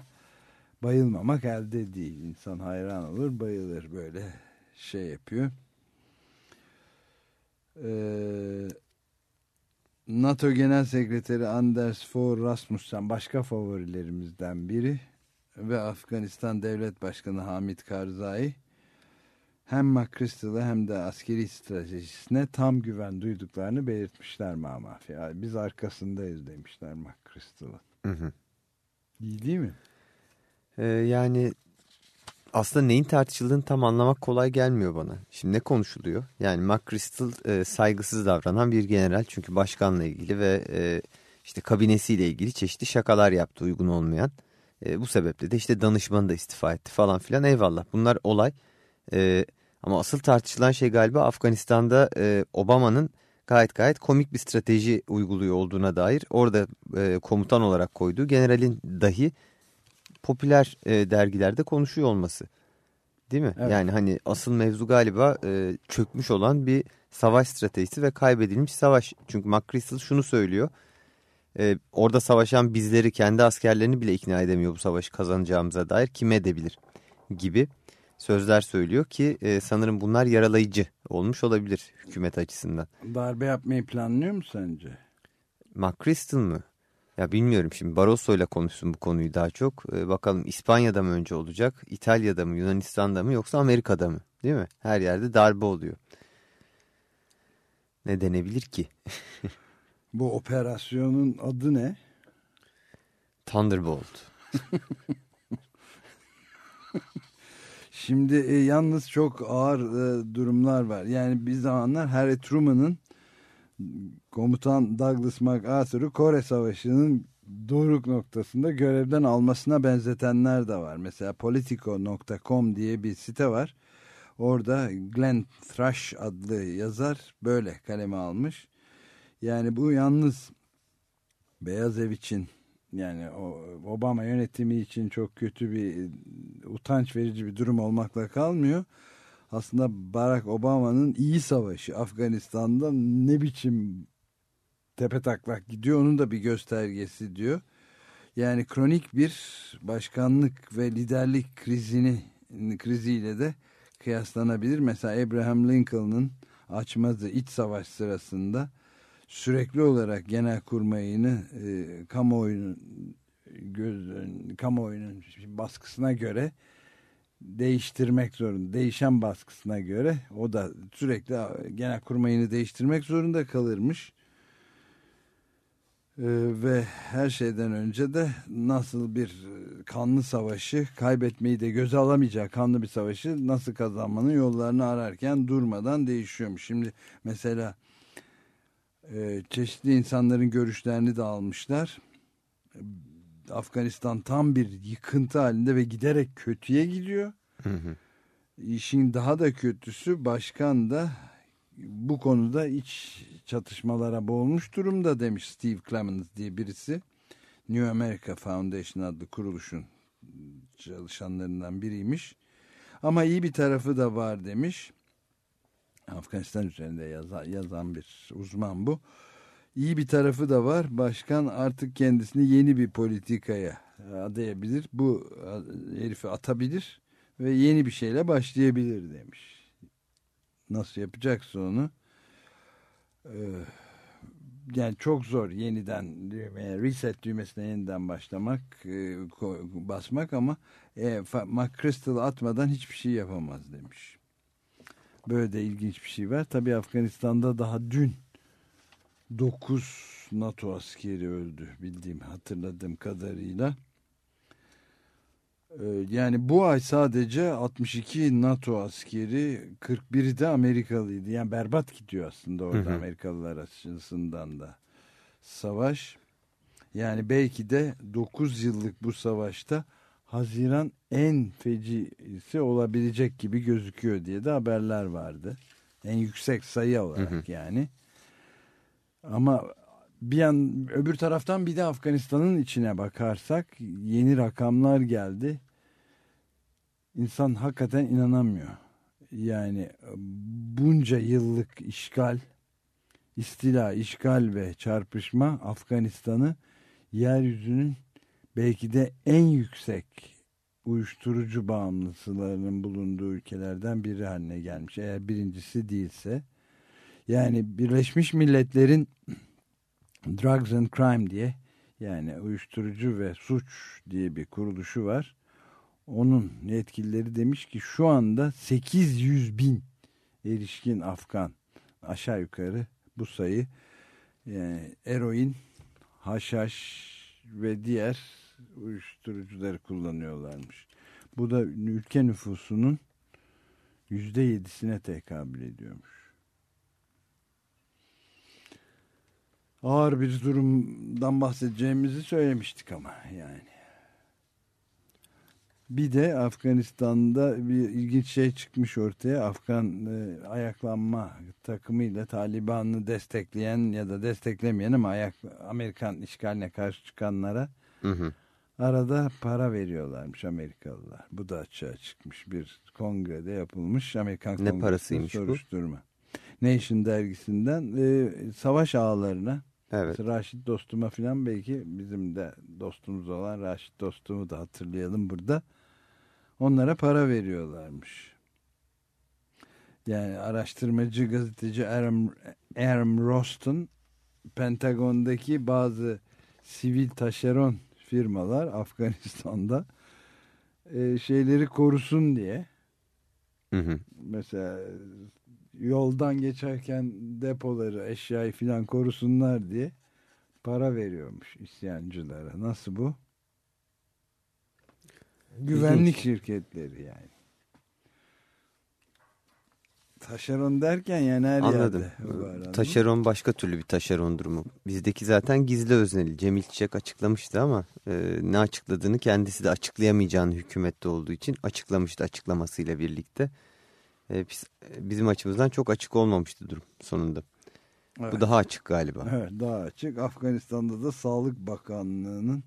bayılmamak elde değil. İnsan hayran olur bayılır böyle şey yapıyor. Ee, NATO Genel Sekreteri Anders Fogh Rasmussen başka favorilerimizden biri ve Afganistan Devlet Başkanı Hamid Karzai hem McChrystal'a hem de askeri stratejisine tam güven duyduklarını belirtmişler Mamafi. Yani biz arkasındayız demişler McChrystal'ın. Hı hı. İyi değil mi? Ee, yani aslında neyin tartışıldığını tam anlamak kolay gelmiyor bana. Şimdi ne konuşuluyor? Yani McChrystal e, saygısız davranan bir general. Çünkü başkanla ilgili ve e, işte kabinesiyle ilgili çeşitli şakalar yaptı uygun olmayan. E, bu sebeple de işte danışmanı da istifa etti falan filan eyvallah. Bunlar olay. E, ama asıl tartışılan şey galiba Afganistan'da e, Obama'nın gayet gayet komik bir strateji uyguluyor olduğuna dair. Orada e, komutan olarak koyduğu generalin dahi popüler e, dergilerde konuşuyor olması. Değil mi? Evet. Yani hani asıl mevzu galiba e, çökmüş olan bir savaş stratejisi ve kaybedilmiş savaş. Çünkü McChrystal şunu söylüyor. E, orada savaşan bizleri kendi askerlerini bile ikna edemiyor bu savaşı kazanacağımıza dair kim edebilir gibi sözler söylüyor ki e, sanırım bunlar yaralayıcı olmuş olabilir hükümet açısından. Darbe yapmayı planlıyor mu sence? McChrystal mı? Ya bilmiyorum şimdi Barroso ile konuşsun bu konuyu daha çok. Ee, bakalım İspanya'da mı önce olacak, İtalya'da mı, Yunanistan'da mı yoksa Amerika'da mı? Değil mi? Her yerde darbe oluyor. Ne denebilir ki? [laughs] Bu operasyonun adı ne? Thunderbolt. [laughs] Şimdi e, yalnız çok ağır e, durumlar var. Yani bir zamanlar Harry Truman'ın komutan Douglas MacArthur'u Kore Savaşı'nın doruk noktasında görevden almasına benzetenler de var. Mesela politico.com diye bir site var. Orada Glenn Thrush adlı yazar böyle kaleme almış. Yani bu yalnız Beyaz Ev için yani Obama yönetimi için çok kötü bir utanç verici bir durum olmakla kalmıyor. Aslında Barack Obama'nın iyi savaşı Afganistan'da ne biçim tepe taklak gidiyor onun da bir göstergesi diyor. Yani kronik bir başkanlık ve liderlik krizini kriziyle de kıyaslanabilir. Mesela Abraham Lincoln'ın açmazı iç savaş sırasında sürekli olarak genel kurmayını e, kamuoyunun göz, kamuoyunun baskısına göre değiştirmek zorunda. Değişen baskısına göre o da sürekli genel kurmayını değiştirmek zorunda kalırmış. Ee, ve her şeyden önce de nasıl bir e, kanlı savaşı kaybetmeyi de göze alamayacağı kanlı bir savaşı nasıl kazanmanın yollarını ararken durmadan değişiyormuş. Şimdi mesela e, çeşitli insanların görüşlerini de almışlar. Afganistan tam bir yıkıntı halinde ve giderek kötüye gidiyor. Hı hı. İşin daha da kötüsü başkan da bu konuda iç çatışmalara boğulmuş durumda demiş Steve Clemens diye birisi. New America Foundation adlı kuruluşun çalışanlarından biriymiş. Ama iyi bir tarafı da var demiş. Afganistan üzerinde yazan, yazan bir uzman bu. İyi bir tarafı da var. Başkan artık kendisini yeni bir politikaya adayabilir. Bu herifi atabilir ve yeni bir şeyle başlayabilir demiş. Nasıl yapacaksa onu ee, yani çok zor yeniden düğmeye, reset düğmesine yeniden başlamak, e, basmak ama e, atmadan hiçbir şey yapamaz demiş. Böyle de ilginç bir şey var. Tabii Afganistan'da daha dün 9 NATO askeri öldü bildiğim hatırladığım kadarıyla. Ee, yani bu ay sadece 62 NATO askeri 41'i de Amerikalıydı. Yani berbat gidiyor aslında orada hı hı. Amerikalılar açısından da savaş. Yani belki de 9 yıllık bu savaşta Haziran en fecisi olabilecek gibi gözüküyor diye de haberler vardı. En yüksek sayı olarak hı hı. yani. Ama bir yan öbür taraftan bir de Afganistan'ın içine bakarsak yeni rakamlar geldi. İnsan hakikaten inanamıyor. Yani bunca yıllık işgal, istila, işgal ve çarpışma Afganistan'ı yeryüzünün belki de en yüksek uyuşturucu bağımlısılarının bulunduğu ülkelerden biri haline gelmiş. Eğer birincisi değilse. Yani Birleşmiş Milletler'in Drugs and Crime diye yani uyuşturucu ve suç diye bir kuruluşu var. Onun yetkilileri demiş ki şu anda 800 bin erişkin Afgan aşağı yukarı bu sayı yani eroin, haşhaş ve diğer uyuşturucuları kullanıyorlarmış. Bu da ülke nüfusunun yüzde yedisine tekabül ediyormuş. Ağır bir durumdan bahsedeceğimizi söylemiştik ama yani. Bir de Afganistan'da bir ilginç şey çıkmış ortaya. Afgan e, ayaklanma takımıyla Taliban'ı destekleyen ya da desteklemeyen ama ayak, Amerikan işgaline karşı çıkanlara hı hı. arada para veriyorlarmış Amerikalılar. Bu da açığa çıkmış bir kongrede yapılmış Amerikan ne parasıymış soruşturma. Bu? Nation dergisinden e, savaş ağlarına Evet. Raşit dostuma falan belki bizim de dostumuz olan Raşit dostumu da hatırlayalım burada. Onlara para veriyorlarmış. Yani araştırmacı gazeteci Aaron, Aaron Roston Pentagon'daki bazı sivil taşeron firmalar Afganistan'da e, şeyleri korusun diye hı hı. mesela yoldan geçerken depoları, eşyayı filan korusunlar diye para veriyormuş isyancılara. Nasıl bu? Güvenlik şirketleri yani. Taşeron derken yani her Anladım. yerde. Taşeron başka türlü bir taşeron durumu. Bizdeki zaten gizli özneli. Cemil Çiçek açıklamıştı ama e, ne açıkladığını kendisi de açıklayamayacağını hükümette olduğu için açıklamıştı açıklamasıyla birlikte. E, biz, bizim açımızdan çok açık olmamıştı durum sonunda. Evet. Bu daha açık galiba. Evet daha açık. Afganistan'da da Sağlık Bakanlığı'nın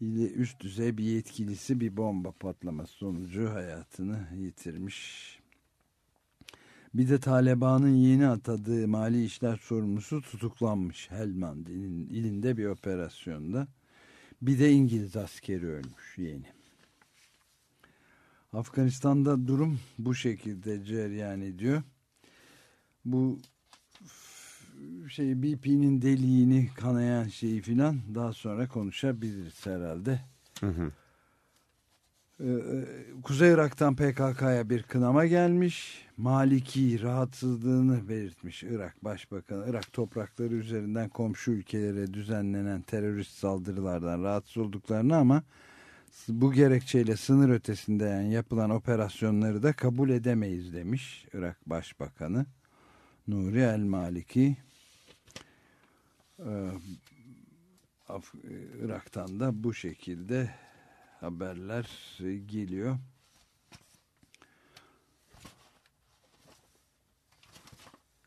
ile üst düzey bir yetkilisi bir bomba patlaması sonucu hayatını yitirmiş. Bir de Taliban'ın yeni atadığı mali işler sorumlusu tutuklanmış Helmand ilinde bir operasyonda. Bir de İngiliz askeri ölmüş yeni. Afganistan'da durum bu şekilde cereyan ediyor. Bu şey BP'nin deliğini kanayan şeyi filan daha sonra konuşabiliriz herhalde. Hı hı. Ee, e, Kuzey Irak'tan PKK'ya bir kınama gelmiş. Maliki rahatsızlığını belirtmiş Irak Başbakanı. Irak toprakları üzerinden komşu ülkelere düzenlenen terörist saldırılardan rahatsız olduklarını ama bu gerekçeyle sınır ötesinde yani yapılan operasyonları da kabul edemeyiz demiş Irak Başbakanı Nuri El Maliki. Ee, Irak'tan da bu şekilde haberler geliyor.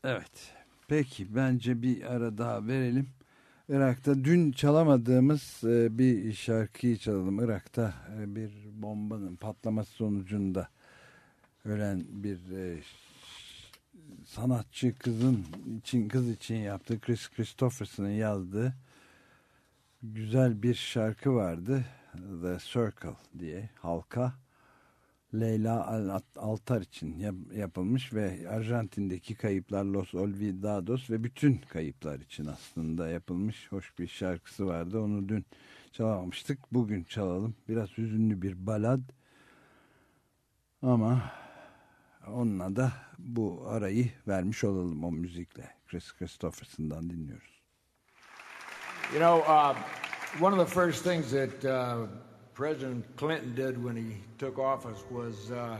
Evet. Peki bence bir ara daha verelim. Irak'ta dün çalamadığımız e, bir şarkıyı çalalım. Irak'ta e, bir bombanın patlaması sonucunda ölen bir e, sanatçı kızın için kız için yaptığı Chris Christopherson'ın yazdığı güzel bir şarkı vardı. The Circle diye halka Leyla Altar için yap, yapılmış ve Arjantin'deki kayıplar Los Olvidados ve bütün kayıplar için aslında yapılmış hoş bir şarkısı vardı. Onu dün çalamamıştık. Bugün çalalım. Biraz hüzünlü bir balad ama onunla da bu arayı vermiş olalım o müzikle. Chris Christopherson'dan dinliyoruz. You know, uh, one of the first things that uh, President Clinton did when he took office was uh,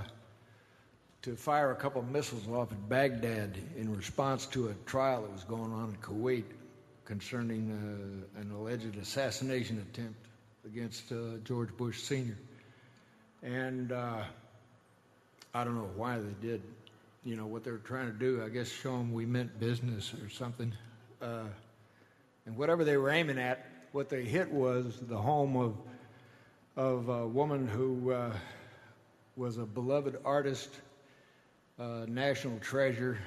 to fire a couple of missiles off at Baghdad in response to a trial that was going on in Kuwait concerning uh, an alleged assassination attempt against uh, George Bush Sr. And uh, I don't know why they did, you know, what they were trying to do. I guess show them we meant business or something. Uh, and whatever they were aiming at, what they hit was the home of of a woman who uh, was a beloved artist, uh, national treasure,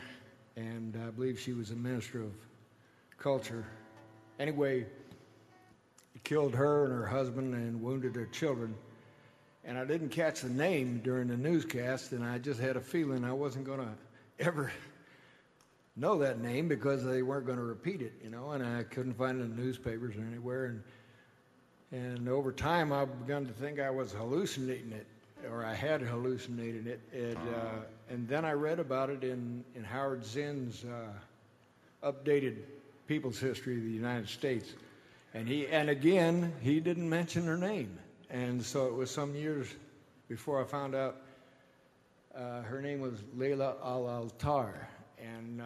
and I believe she was a minister of culture. Anyway, killed her and her husband and wounded her children. And I didn't catch the name during the newscast, and I just had a feeling I wasn't going to ever know that name because they weren't going to repeat it, you know, and I couldn't find it in the newspapers or anywhere. And and over time, I've begun to think I was hallucinating it, or I had hallucinated it. And, uh, and then I read about it in, in Howard Zinn's uh, updated People's History of the United States. And, he, and again, he didn't mention her name. And so it was some years before I found out uh, her name was Leila Al Altar. And uh,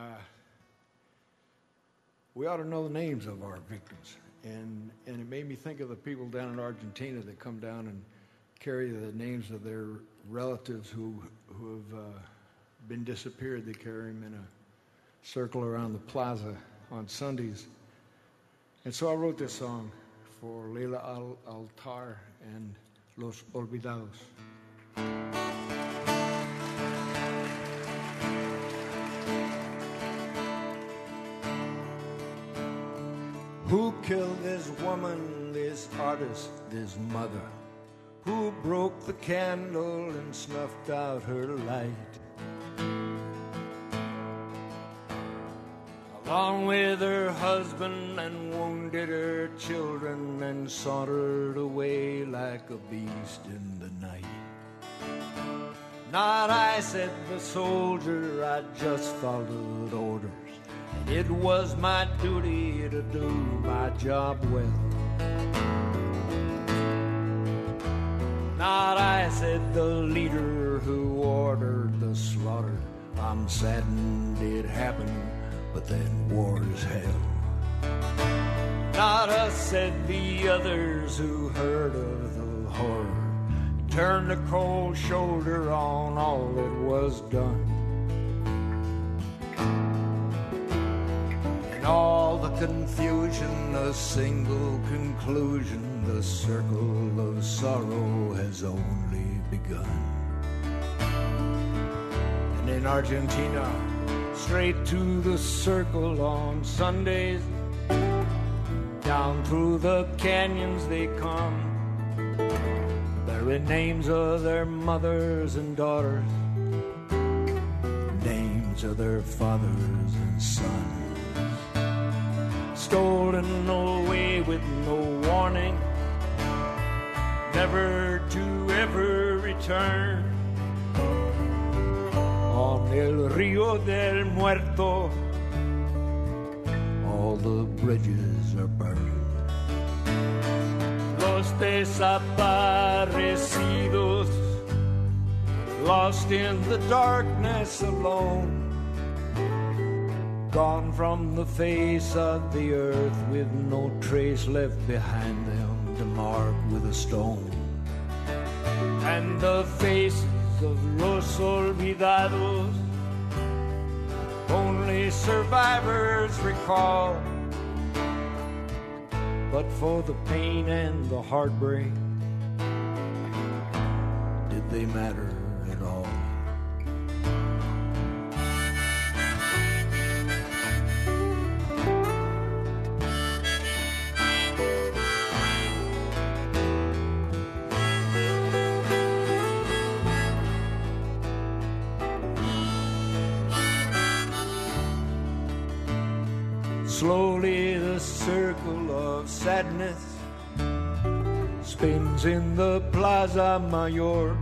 we ought to know the names of our victims and and it made me think of the people down in Argentina that come down and carry the names of their relatives who who have uh, been disappeared. They carry them in a circle around the plaza on Sundays. And so I wrote this song for Leila Al Altar and Los Olvidados. Killed this woman, this artist, this mother? Who broke the candle and snuffed out her light? Along with her husband and wounded her children and sauntered away like a beast in the night. Not I, said the soldier, I just followed orders. It was my duty to do my job well. Not I, said the leader who ordered the slaughter. I'm saddened it happened, but then war's hell. Not us, said the others who heard of the horror. Turned a cold shoulder on all that was done. All the confusion, a single conclusion. The circle of sorrow has only begun. And in Argentina, straight to the circle on Sundays, down through the canyons they come, bearing names of their mothers and daughters, names of their fathers and sons stolen away with no warning, never to ever return. On el Rio del Muerto, all the bridges are burned. Los desaparecidos, lost in the darkness alone gone from the face of the earth with no trace left behind them to mark with a stone. And the faces of los olvidados only survivors recall. But for the pain and the heartbreak, did they matter Slowly the circle of sadness spins in the Plaza Mayor.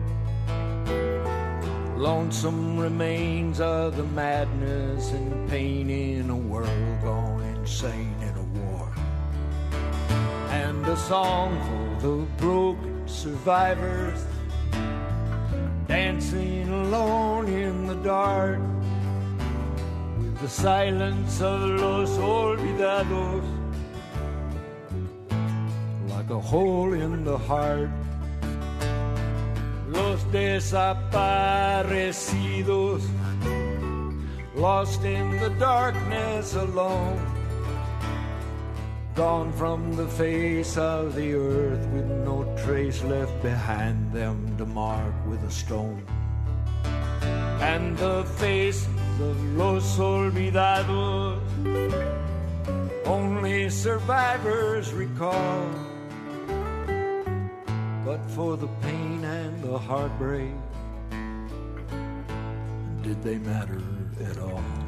Lonesome remains of the madness and pain in a world gone insane in a war. And a song for the broken survivors dancing alone in the dark the silence of los olvidados like a hole in the heart. Los desaparecidos lost in the darkness alone. Gone from the face of the earth with no trace left behind them to mark with a stone. And the faces of los olvidados only survivors recall. But for the pain and the heartbreak, did they matter at all?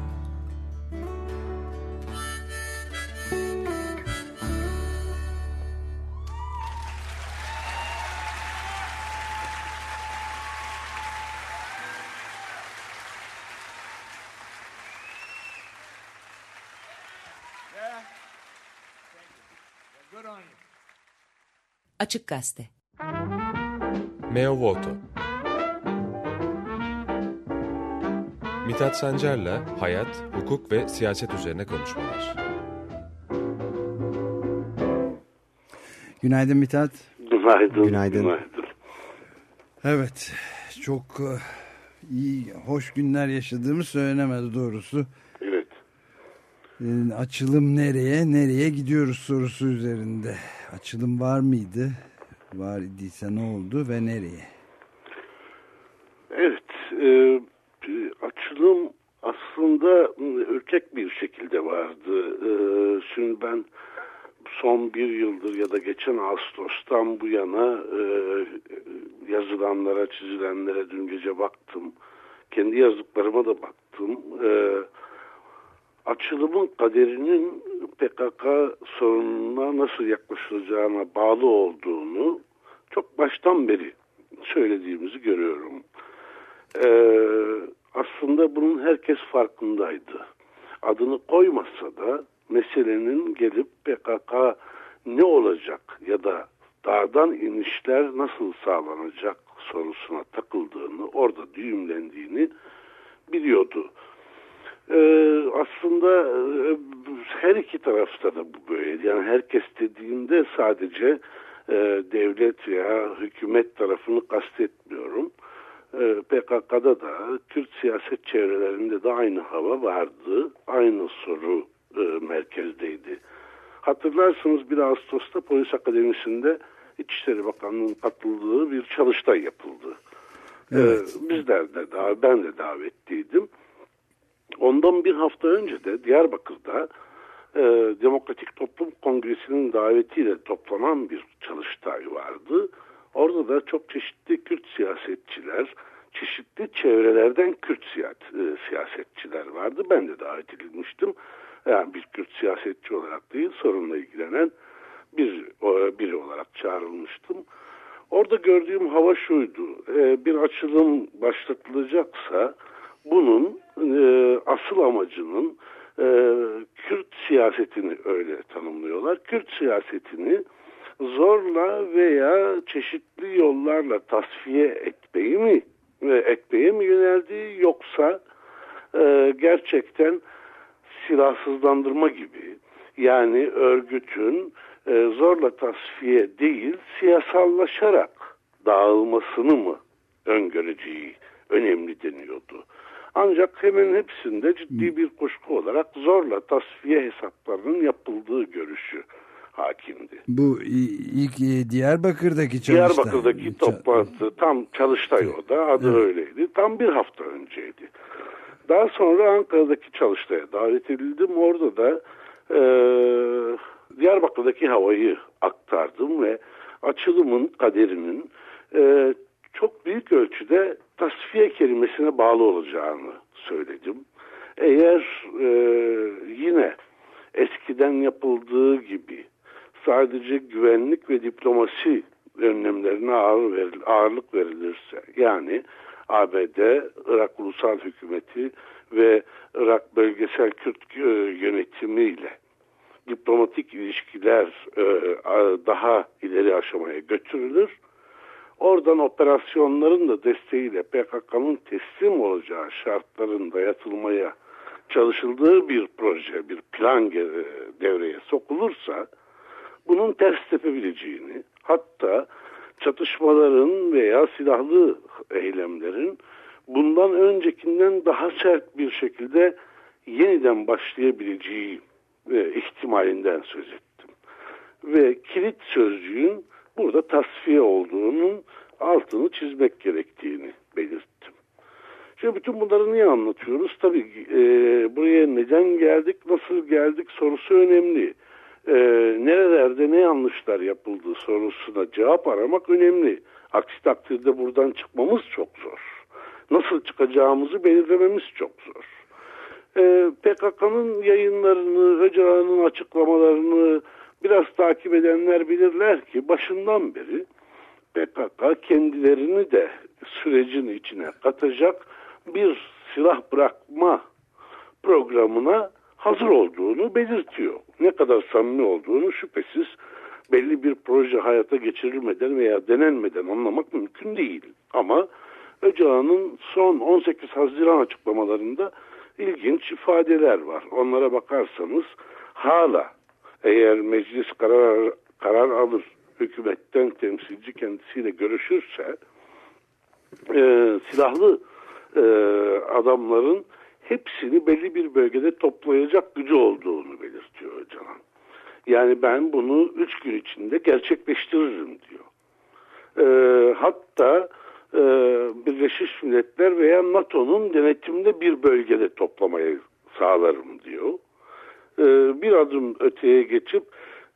Açık Gazete. Meo Voto Mithat Sancar'la hayat, hukuk ve siyaset üzerine konuşmalar. Günaydın Mithat. Günaydın. Günaydın. Evet, çok e, iyi, hoş günler yaşadığımız söylenemez doğrusu. Evet. E, Açılım nereye, nereye gidiyoruz sorusu üzerinde. Açılım var mıydı? Var idiyse ne oldu ve nereye? Evet. e, açılım aslında ürkek bir şekilde vardı. E, şimdi ben son bir yıldır ya da geçen Ağustos'tan bu yana e, yazılanlara, çizilenlere dün gece baktım. Kendi yazdıklarıma da baktım. E, açılımın kaderinin PKK sorununa nasıl yaklaşılacağına bağlı olduğunu çok baştan beri söylediğimizi görüyorum. Ee, aslında bunun herkes farkındaydı. Adını koymasa da meselenin gelip PKK ne olacak ya da dağdan inişler nasıl sağlanacak sorusuna takıldığını, orada düğümlendiğini biliyordu. Ee, aslında e, her iki tarafta da bu böyle. Yani herkes dediğimde sadece e, devlet veya hükümet tarafını kastetmiyorum. E, PKK'da da Kürt siyaset çevrelerinde de aynı hava vardı. Aynı soru e, merkezdeydi. Hatırlarsınız 1 Ağustos'ta Polis Akademisi'nde İçişleri Bakanlığı'nın katıldığı bir çalıştay yapıldı. Evet. E, bizler de daha ben de davetliydim. Ondan bir hafta önce de Diyarbakır'da e, Demokratik Toplum Kongresi'nin davetiyle toplanan bir çalıştay vardı. Orada da çok çeşitli Kürt siyasetçiler, çeşitli çevrelerden Kürt siyaset, e, siyasetçiler vardı. Ben de davet edilmiştim. Yani bir Kürt siyasetçi olarak değil, sorunla ilgilenen bir o- biri olarak çağrılmıştım. Orada gördüğüm hava şuydu. e, bir açılım başlatılacaksa bunun e, asıl amacının e, Kürt siyasetini öyle tanımlıyorlar. Kürt siyasetini zorla veya çeşitli yollarla tasfiye etmeyi mi ve etmeye mi yöneldi yoksa e, gerçekten silahsızlandırma gibi yani örgütün e, zorla tasfiye değil siyasallaşarak dağılmasını mı öngöreceği önemli deniyordu. Ancak hemen hepsinde ciddi bir kuşku olarak zorla tasfiye hesaplarının yapıldığı görüşü hakimdi. Bu ilk e, Diyarbakır'daki çalıştay. Diyarbakır'daki toplantı tam Çalıştay Oda adı öyleydi. Tam bir hafta önceydi. Daha sonra Ankara'daki Çalıştay'a davet edildim. Orada da e, Diyarbakır'daki havayı aktardım ve açılımın kaderinin e, çok büyük ölçüde tasfiye kelimesine bağlı olacağını söyledim. Eğer e, yine eskiden yapıldığı gibi sadece güvenlik ve diplomasi önlemlerine ağır veril, ağırlık verilirse yani ABD, Irak Ulusal Hükümeti ve Irak Bölgesel Kürt e, yönetimiyle diplomatik ilişkiler e, daha ileri aşamaya götürülür. Oradan operasyonların da desteğiyle PKK'nın teslim olacağı şartların dayatılmaya çalışıldığı bir proje, bir plan devreye sokulursa bunun ters tepebileceğini hatta çatışmaların veya silahlı eylemlerin bundan öncekinden daha sert bir şekilde yeniden başlayabileceği e, ihtimalinden söz ettim. Ve kilit sözcüğün burada tasfiye olduğunun altını çizmek gerektiğini belirttim. Şimdi bütün bunları niye anlatıyoruz? Tabii e, buraya neden geldik, nasıl geldik sorusu önemli. E, nerelerde ne yanlışlar yapıldığı sorusuna cevap aramak önemli. Aksi takdirde buradan çıkmamız çok zor. Nasıl çıkacağımızı belirlememiz çok zor. E, PKK'nın yayınlarını, Öcalan'ın açıklamalarını biraz takip edenler bilirler ki başından beri PKK kendilerini de sürecin içine katacak bir silah bırakma programına hazır olduğunu belirtiyor. Ne kadar samimi olduğunu şüphesiz belli bir proje hayata geçirilmeden veya denenmeden anlamak mümkün değil. Ama Öcalan'ın son 18 Haziran açıklamalarında ilginç ifadeler var. Onlara bakarsanız hala eğer meclis karar, karar alır, hükümetten temsilci kendisiyle görüşürse e, silahlı e, adamların hepsini belli bir bölgede toplayacak gücü olduğunu belirtiyor Öcalan. Yani ben bunu üç gün içinde gerçekleştiririm diyor. E, hatta e, Birleşmiş Milletler veya NATO'nun denetiminde bir bölgede toplamayı sağlarım diyor. E, bir adım öteye geçip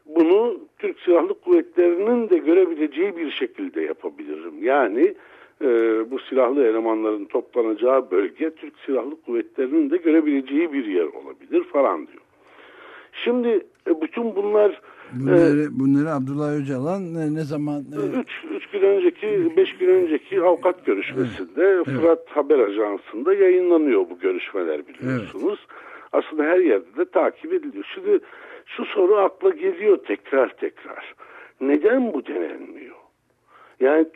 bunu Türk Silahlı Kuvvetleri'nin de görebileceği bir şekilde yapabilirim. Yani e, bu silahlı elemanların toplanacağı bölge Türk Silahlı Kuvvetleri'nin de görebileceği bir yer olabilir falan diyor. Şimdi e, bütün bunlar Bunları, bunları Abdullah Öcalan e, ne zaman e, Üç, üç gün önceki, beş gün önceki avukat görüşmesinde Fırat Haber Ajansı'nda yayınlanıyor bu görüşmeler biliyorsunuz. Aslında her yerde de takip ediliyor. Şimdi şu soru akla geliyor tekrar tekrar. Neden bu denenmiyor? Yani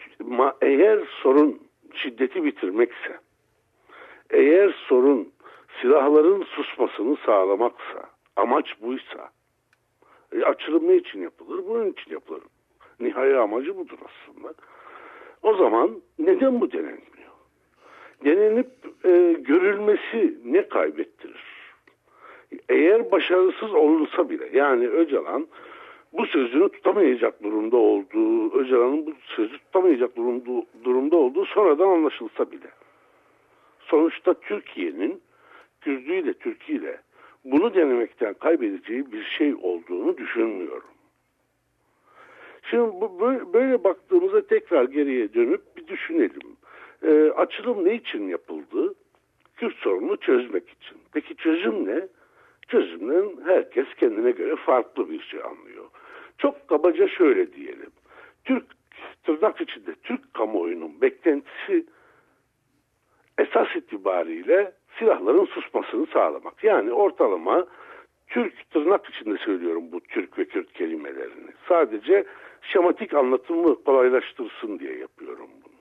eğer sorun şiddeti bitirmekse, eğer sorun silahların susmasını sağlamaksa, amaç buysa, e, açılım ne için yapılır? Bunun için yapılır. Nihai amacı budur aslında. O zaman neden bu denenmiyor? Denenip e, görülmesi ne kaybettirir? Eğer başarısız olursa bile yani Öcalan bu sözünü tutamayacak durumda olduğu, Öcalan'ın bu sözü tutamayacak durumda, durumda olduğu sonradan anlaşılsa bile. Sonuçta Türkiye'nin Kürdüyle Türkiye bunu denemekten kaybedeceği bir şey olduğunu düşünmüyorum. Şimdi bu, böyle, böyle baktığımızda tekrar geriye dönüp bir düşünelim. Ee, açılım ne için yapıldı? Kürt sorununu çözmek için. Peki çözüm ne? Çözümden herkes kendine göre farklı bir şey anlıyor. Çok kabaca şöyle diyelim. Türk tırnak içinde Türk kamuoyunun beklentisi esas itibariyle silahların susmasını sağlamak. Yani ortalama Türk tırnak içinde söylüyorum bu Türk ve Kürt kelimelerini. Sadece şematik anlatımı kolaylaştırsın diye yapıyorum bunu.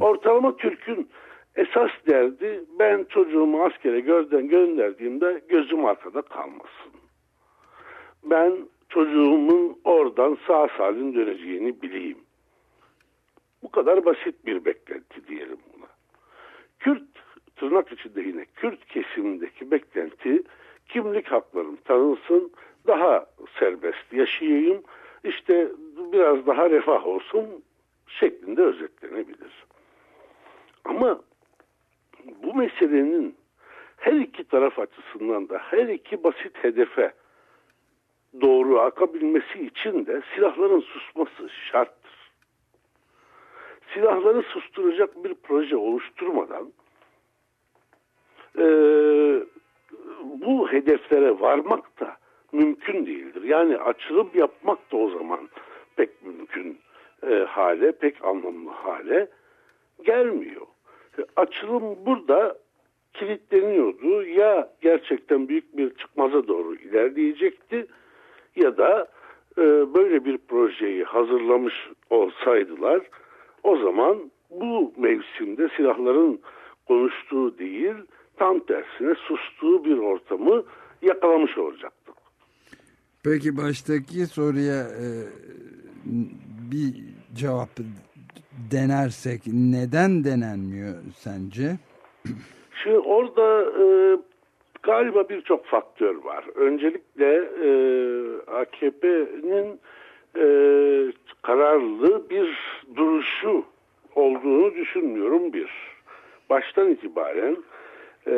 Ortalama Türk'ün Esas derdi ben çocuğumu askere gölden gönderdiğimde gözüm arkada kalmasın. Ben çocuğumun oradan sağ salim döneceğini bileyim. Bu kadar basit bir beklenti diyelim buna. Kürt tırnak içinde yine Kürt kesimindeki beklenti kimlik haklarım tanınsın, daha serbest yaşayayım, işte biraz daha refah olsun şeklinde özetlenebilir. Ama bu meselenin her iki taraf açısından da her iki basit hedefe doğru akabilmesi için de silahların susması şarttır. Silahları susturacak bir proje oluşturmadan e, bu hedeflere varmak da mümkün değildir. Yani açılım yapmak da o zaman pek mümkün e, hale, pek anlamlı hale gelmiyor. Açılım burada kilitleniyordu. Ya gerçekten büyük bir çıkmaza doğru ilerleyecekti ya da e, böyle bir projeyi hazırlamış olsaydılar o zaman bu mevsimde silahların konuştuğu değil tam tersine sustuğu bir ortamı yakalamış olacaktık. Peki baştaki soruya e, bir cevap denersek neden denenmiyor sence? [clears throat] Şimdi orada e, galiba birçok faktör var. Öncelikle e, AKP'nin e, kararlı bir duruşu olduğunu düşünmüyorum bir. Baştan itibaren e,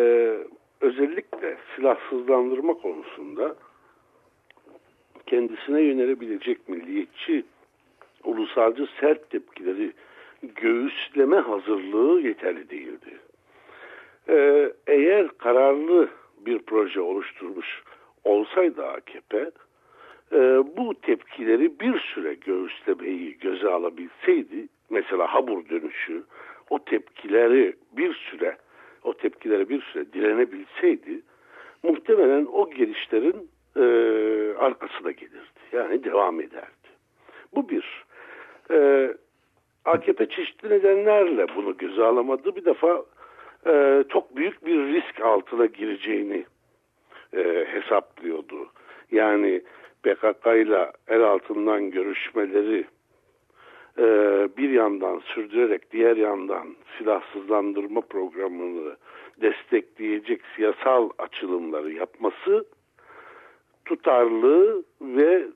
özellikle silahsızlandırma konusunda kendisine yönelebilecek milliyetçi ulusalcı sert tepkileri göğüsleme hazırlığı yeterli değildi. Ee, eğer kararlı bir proje oluşturmuş olsaydı AKP e, bu tepkileri bir süre göğüslemeyi göze alabilseydi mesela Habur dönüşü o tepkileri bir süre o tepkilere bir süre direnebilseydi muhtemelen o gelişlerin e, arkasına gelirdi. Yani devam ederdi. Bu bir. E, AKP çeşitli nedenlerle bunu göze alamadı. Bir defa e, çok büyük bir risk altına gireceğini e, hesaplıyordu. Yani PKK ile el altından görüşmeleri e, bir yandan sürdürerek diğer yandan silahsızlandırma programını destekleyecek siyasal açılımları yapması tutarlı ve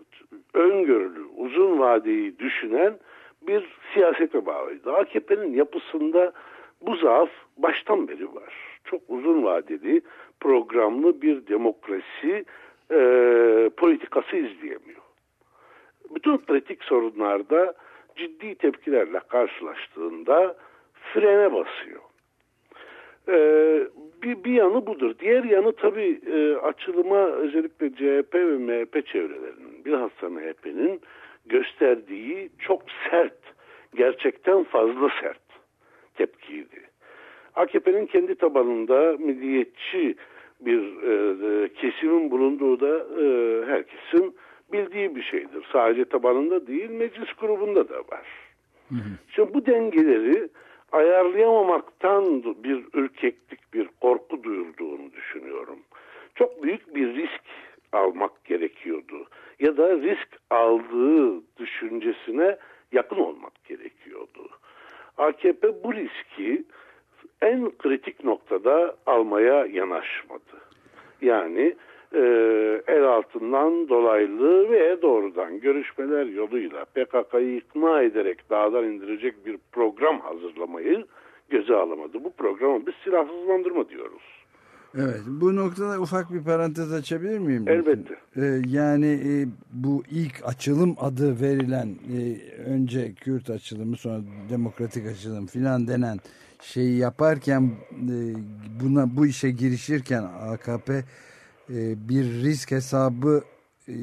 öngörülü, uzun vadeyi düşünen bir siyasete bağlıydı. AKP'nin yapısında bu zaaf baştan beri var. Çok uzun vadeli, programlı bir demokrasi e, politikası izleyemiyor. Bütün kritik sorunlarda ciddi tepkilerle karşılaştığında frene basıyor. Ee, bir, bir yanı budur. Diğer yanı tabii e, açılıma özellikle CHP ve MHP çevrelerinin, bilhassa MHP'nin gösterdiği çok sert, gerçekten fazla sert tepkiydi. AKP'nin kendi tabanında milliyetçi bir e, kesimin bulunduğu da e, herkesin bildiği bir şeydir. Sadece tabanında değil, meclis grubunda da var. Hı hı. Şimdi bu dengeleri ayarlayamamaktan bir ürkeklik, bir korku duyulduğunu düşünüyorum. Çok büyük bir risk almak gerekiyordu. Ya da risk aldığı düşüncesine yakın olmak gerekiyordu. AKP bu riski en kritik noktada almaya yanaşmadı. Yani e, el altından dolaylı ve doğrudan görüşmeler yoluyla PKK'yı ikna ederek dağdan indirecek bir program hazırlamayı göze alamadı. Bu programa biz silahsızlandırma diyoruz. Evet bu noktada ufak bir parantez açabilir miyim? Elbette. Ee, yani e, bu ilk açılım adı verilen e, önce Kürt açılımı sonra demokratik açılım filan denen şeyi yaparken e, buna bu işe girişirken AKP e, bir risk hesabı e,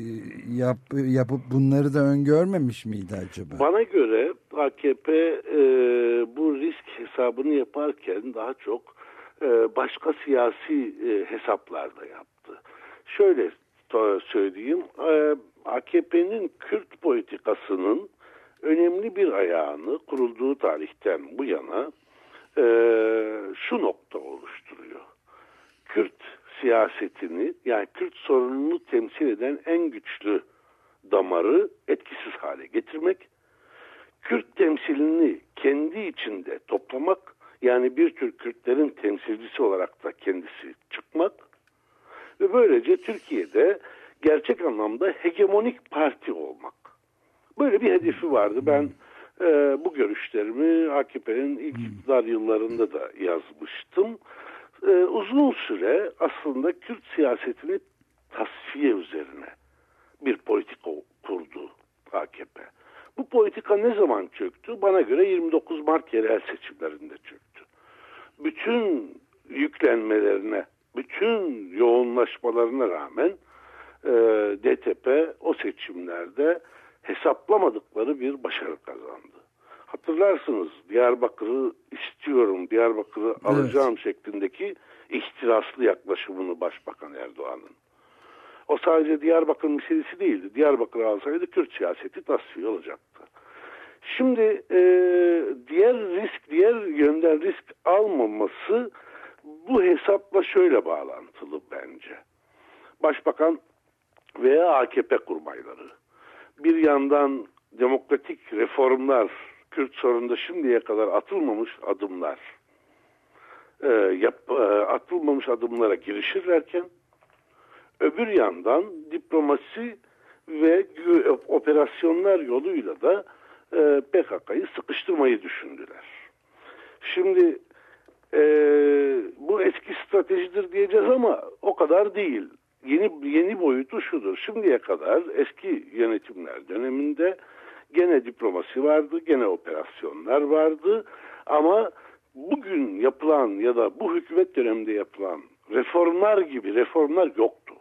yap, yapıp bunları da öngörmemiş miydi acaba? Bana göre AKP e, bu risk hesabını yaparken daha çok başka siyasi e, hesaplar da yaptı. Şöyle söyleyeyim, e, AKP'nin Kürt politikasının önemli bir ayağını kurulduğu tarihten bu yana e, şu nokta oluşturuyor. Kürt siyasetini yani Kürt sorununu temsil eden en güçlü damarı etkisiz hale getirmek, Kürt temsilini kendi içinde toplamak yani bir tür Kürtlerin temsilcisi olarak da kendisi çıkmak ve böylece Türkiye'de gerçek anlamda hegemonik parti olmak. Böyle bir hedefi vardı. Ben e, bu görüşlerimi AKP'nin ilk iktidar yıllarında da yazmıştım. E, uzun süre aslında Kürt siyasetini tasfiye üzerine bir politika kurdu AKP. Bu politika ne zaman çöktü? Bana göre 29 Mart yerel seçimlerinde çöktü. Bütün yüklenmelerine, bütün yoğunlaşmalarına rağmen e, DTP o seçimlerde hesaplamadıkları bir başarı kazandı. Hatırlarsınız Diyarbakır'ı istiyorum, Diyarbakır'ı alacağım şeklindeki ihtiraslı yaklaşımını Başbakan Erdoğan'ın. O sadece Diyarbakır meselesi değildi. Diyarbakır alsaydı Kürt siyaseti tasfiye olacaktı. Şimdi e, diğer risk, diğer yönden risk almaması bu hesapla şöyle bağlantılı bence. Başbakan veya AKP kurmayları bir yandan demokratik reformlar, Kürt sorununda şimdiye kadar atılmamış adımlar, e, yap, e, atılmamış adımlara girişirlerken öbür yandan diplomasi ve operasyonlar yoluyla da e, PKK'yı sıkıştırmayı düşündüler. Şimdi e, bu eski stratejidir diyeceğiz ama o kadar değil. Yeni yeni boyutu şudur. Şimdiye kadar eski yönetimler döneminde gene diplomasi vardı, gene operasyonlar vardı ama bugün yapılan ya da bu hükümet döneminde yapılan reformlar gibi reformlar yoktu.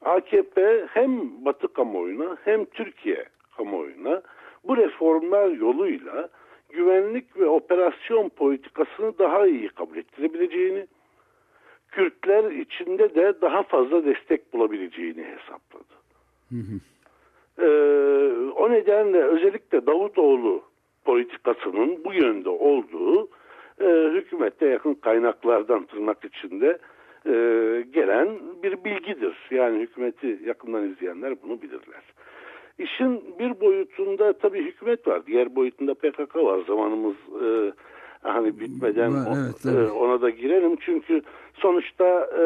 AKP hem Batı kamuoyuna hem Türkiye kamuoyuna bu reformlar yoluyla güvenlik ve operasyon politikasını daha iyi kabul ettirebileceğini, Kürtler içinde de daha fazla destek bulabileceğini hesapladı. Hı hı. Ee, o nedenle özellikle Davutoğlu politikasının bu yönde olduğu e, hükümette yakın kaynaklardan tırnak içinde e, gelen bir bilgidir. Yani hükümeti yakından izleyenler bunu bilirler. İşin bir boyutunda tabii hükümet var. Diğer boyutunda PKK var. Zamanımız e, hani bitmeden evet, evet. ona da girelim. Çünkü sonuçta e,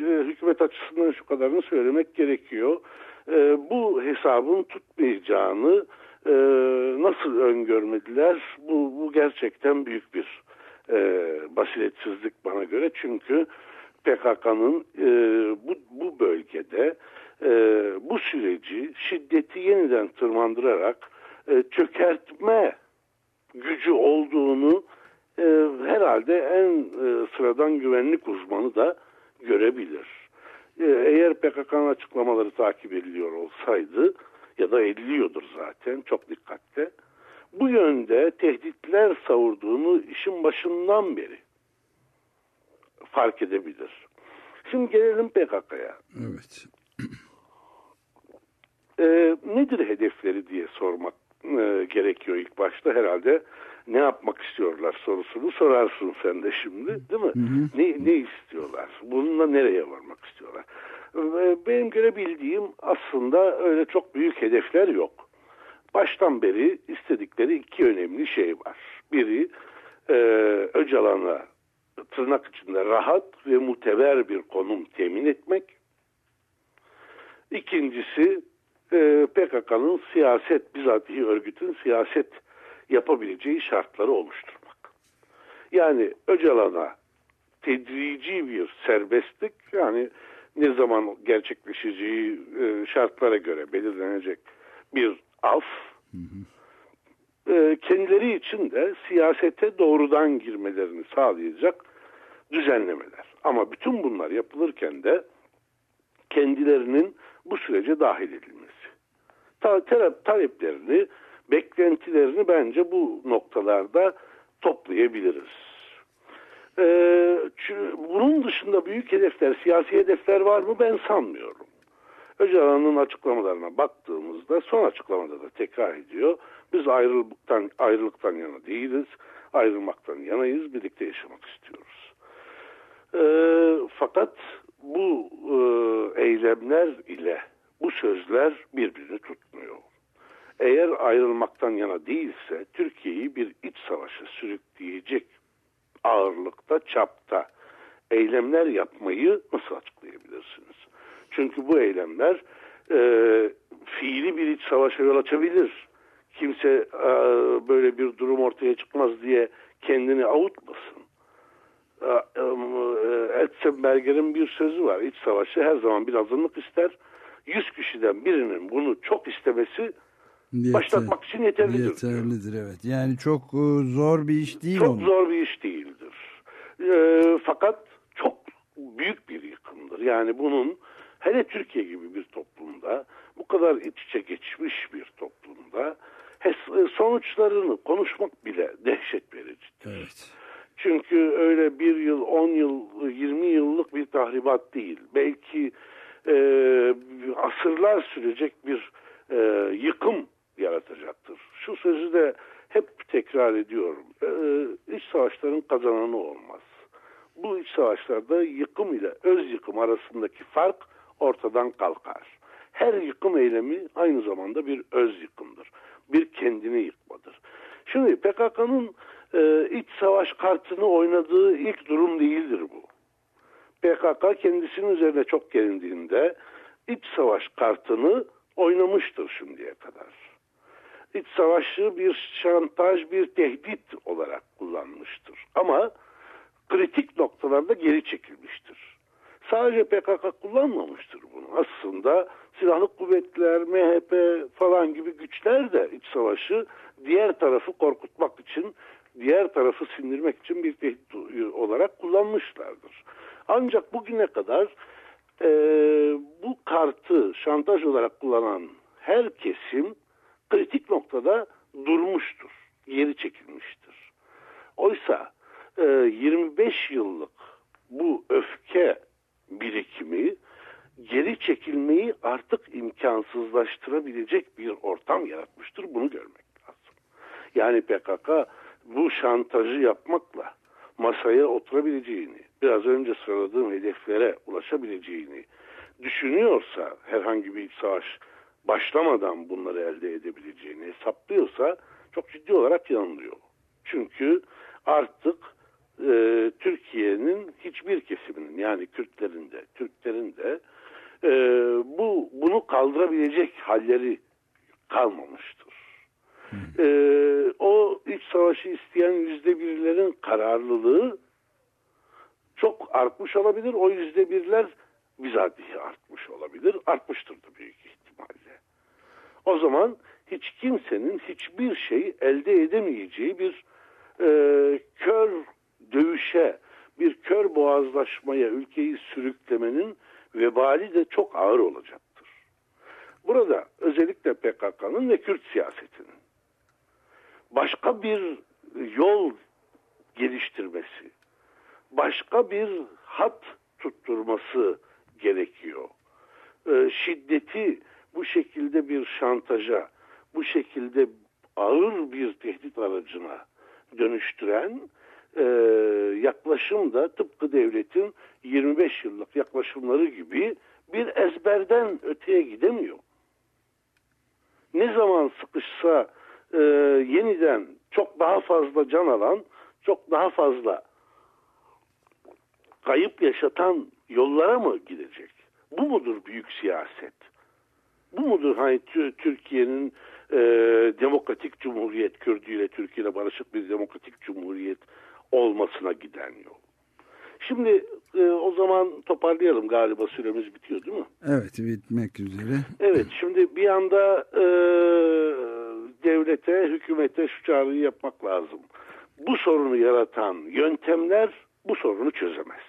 hükümet açısından şu kadarını söylemek gerekiyor. E, bu hesabın tutmayacağını e, nasıl öngörmediler? Bu, bu gerçekten büyük bir e, basiretsizlik bana göre. Çünkü PKK'nın e, bu, bu bölgede e, bu süreci şiddeti yeniden tırmandırarak e, çökertme gücü olduğunu e, herhalde en e, sıradan güvenlik uzmanı da görebilir. E, eğer PKK'nın açıklamaları takip ediliyor olsaydı ya da ediliyordur zaten çok dikkatle bu yönde tehditler savurduğunu işin başından beri fark edebilir. Şimdi gelelim PKK'ya. Evet. [clears throat] E, nedir hedefleri diye sormak e, gerekiyor ilk başta herhalde. Ne yapmak istiyorlar sorusunu sorarsın sen de şimdi değil mi? Hı hı. Ne, ne istiyorlar? Bununla nereye varmak istiyorlar? E, benim görebildiğim aslında öyle çok büyük hedefler yok. Baştan beri istedikleri iki önemli şey var. Biri e, Öcalan'a tırnak içinde rahat ve muteber bir konum temin etmek. İkincisi e, PKK'nın siyaset, bizatihi örgütün siyaset yapabileceği şartları oluşturmak. Yani Öcalan'a tedrici bir serbestlik yani ne zaman gerçekleşeceği e, şartlara göre belirlenecek bir af hı hı. E, kendileri için de siyasete doğrudan girmelerini sağlayacak düzenlemeler. Ama bütün bunlar yapılırken de kendilerinin bu sürece dahil edilmesi. Taleplerini, beklentilerini bence bu noktalarda toplayabiliriz. Ee, bunun dışında büyük hedefler, siyasi hedefler var mı ben sanmıyorum. Öcalan'ın açıklamalarına baktığımızda son açıklamada da tekrar ediyor. Biz ayrılıktan, ayrılıktan yana değiliz. ayrılmaktan yanayız, birlikte yaşamak istiyoruz. E, fakat bu e, eylemler ile bu sözler birbirini tutmuyor. Eğer ayrılmaktan yana değilse Türkiye'yi bir iç savaşa sürükleyecek ağırlıkta, çapta eylemler yapmayı nasıl açıklayabilirsiniz? Çünkü bu eylemler e, fiili bir iç savaşa yol açabilir. Kimse e, böyle bir durum ortaya çıkmaz diye kendini avutmasın. E, e, Etzenberger'in bir sözü var. İç savaşı her zaman bir azınlık ister. Yüz kişiden birinin bunu çok istemesi Yeter- başlatmak için yeterlidir. Yeterlidir evet. Yani çok e, zor bir iş değil Çok onun. zor bir iş değildir. Ee, fakat çok büyük bir yıkımdır. Yani bunun hele Türkiye gibi bir toplumda bu kadar iç içe geçmiş bir toplumda hes- sonuçlarını konuşmak bile [laughs] dehşet vericidir. Evet. Çünkü öyle bir yıl, on yıl, yirmi yıllık bir tahribat değil. Belki e, asırlar sürecek bir e, yıkım yaratacaktır. Şu sözü de hep tekrar ediyorum. E, iç savaşların kazananı olmaz. Bu iç savaşlarda yıkım ile öz yıkım arasındaki fark ortadan kalkar. Her yıkım eylemi aynı zamanda bir öz yıkımdır. Bir kendini yıkmadır. Şimdi PKK'nın e, iç savaş kartını oynadığı ilk durum değildir bu. PKK kendisinin üzerine çok gelindiğinde iç savaş kartını oynamıştır şimdiye kadar. İç savaşı bir şantaj, bir tehdit olarak kullanmıştır. Ama kritik noktalarda geri çekilmiştir. Sadece PKK kullanmamıştır bunu. Aslında silahlı kuvvetler, MHP falan gibi güçler de iç savaşı diğer tarafı korkutmak için, diğer tarafı sindirmek için bir tehdit olarak kullanmışlardır. Ancak bugüne kadar e, bu kartı şantaj olarak kullanan her kesim kritik noktada durmuştur, geri çekilmiştir. Oysa e, 25 yıllık bu öfke birikimi geri çekilmeyi artık imkansızlaştırabilecek bir ortam yaratmıştır. Bunu görmek lazım. Yani PKK bu şantajı yapmakla masaya oturabileceğini, biraz önce sıraladığım hedeflere ulaşabileceğini düşünüyorsa herhangi bir savaş başlamadan bunları elde edebileceğini hesaplıyorsa çok ciddi olarak yanılıyor. Çünkü artık e, Türkiye'nin hiçbir kesiminin yani Kürtlerin de Türklerin de e, bu bunu kaldırabilecek halleri kalmamıştır. E, iç savaşı isteyen yüzde birlerin kararlılığı çok artmış olabilir. O yüzde birler bizatihi artmış olabilir. Artmıştır da büyük ihtimalle. O zaman hiç kimsenin hiçbir şey elde edemeyeceği bir e, kör dövüşe, bir kör boğazlaşmaya ülkeyi sürüklemenin vebali de çok ağır olacaktır. Burada özellikle PKK'nın ve Kürt siyasetinin başka bir yol geliştirmesi, başka bir hat tutturması gerekiyor. Ee, şiddeti bu şekilde bir şantaja, bu şekilde ağır bir tehdit aracına dönüştüren e, yaklaşım da tıpkı devletin 25 yıllık yaklaşımları gibi bir ezberden öteye gidemiyor. Ne zaman sıkışsa e, yeniden çok daha fazla can alan, çok daha fazla kayıp yaşatan yollara mı gidecek? Bu mudur büyük siyaset? Bu mudur hani Türkiye'nin e, demokratik cumhuriyet, Kürdüyle Türkiye barışık bir demokratik cumhuriyet olmasına giden yol? Şimdi e, o zaman toparlayalım galiba süremiz bitiyor değil mi? Evet bitmek üzere. Evet şimdi bir anda e, devlete, hükümete şu çağrıyı yapmak lazım. Bu sorunu yaratan yöntemler bu sorunu çözemez.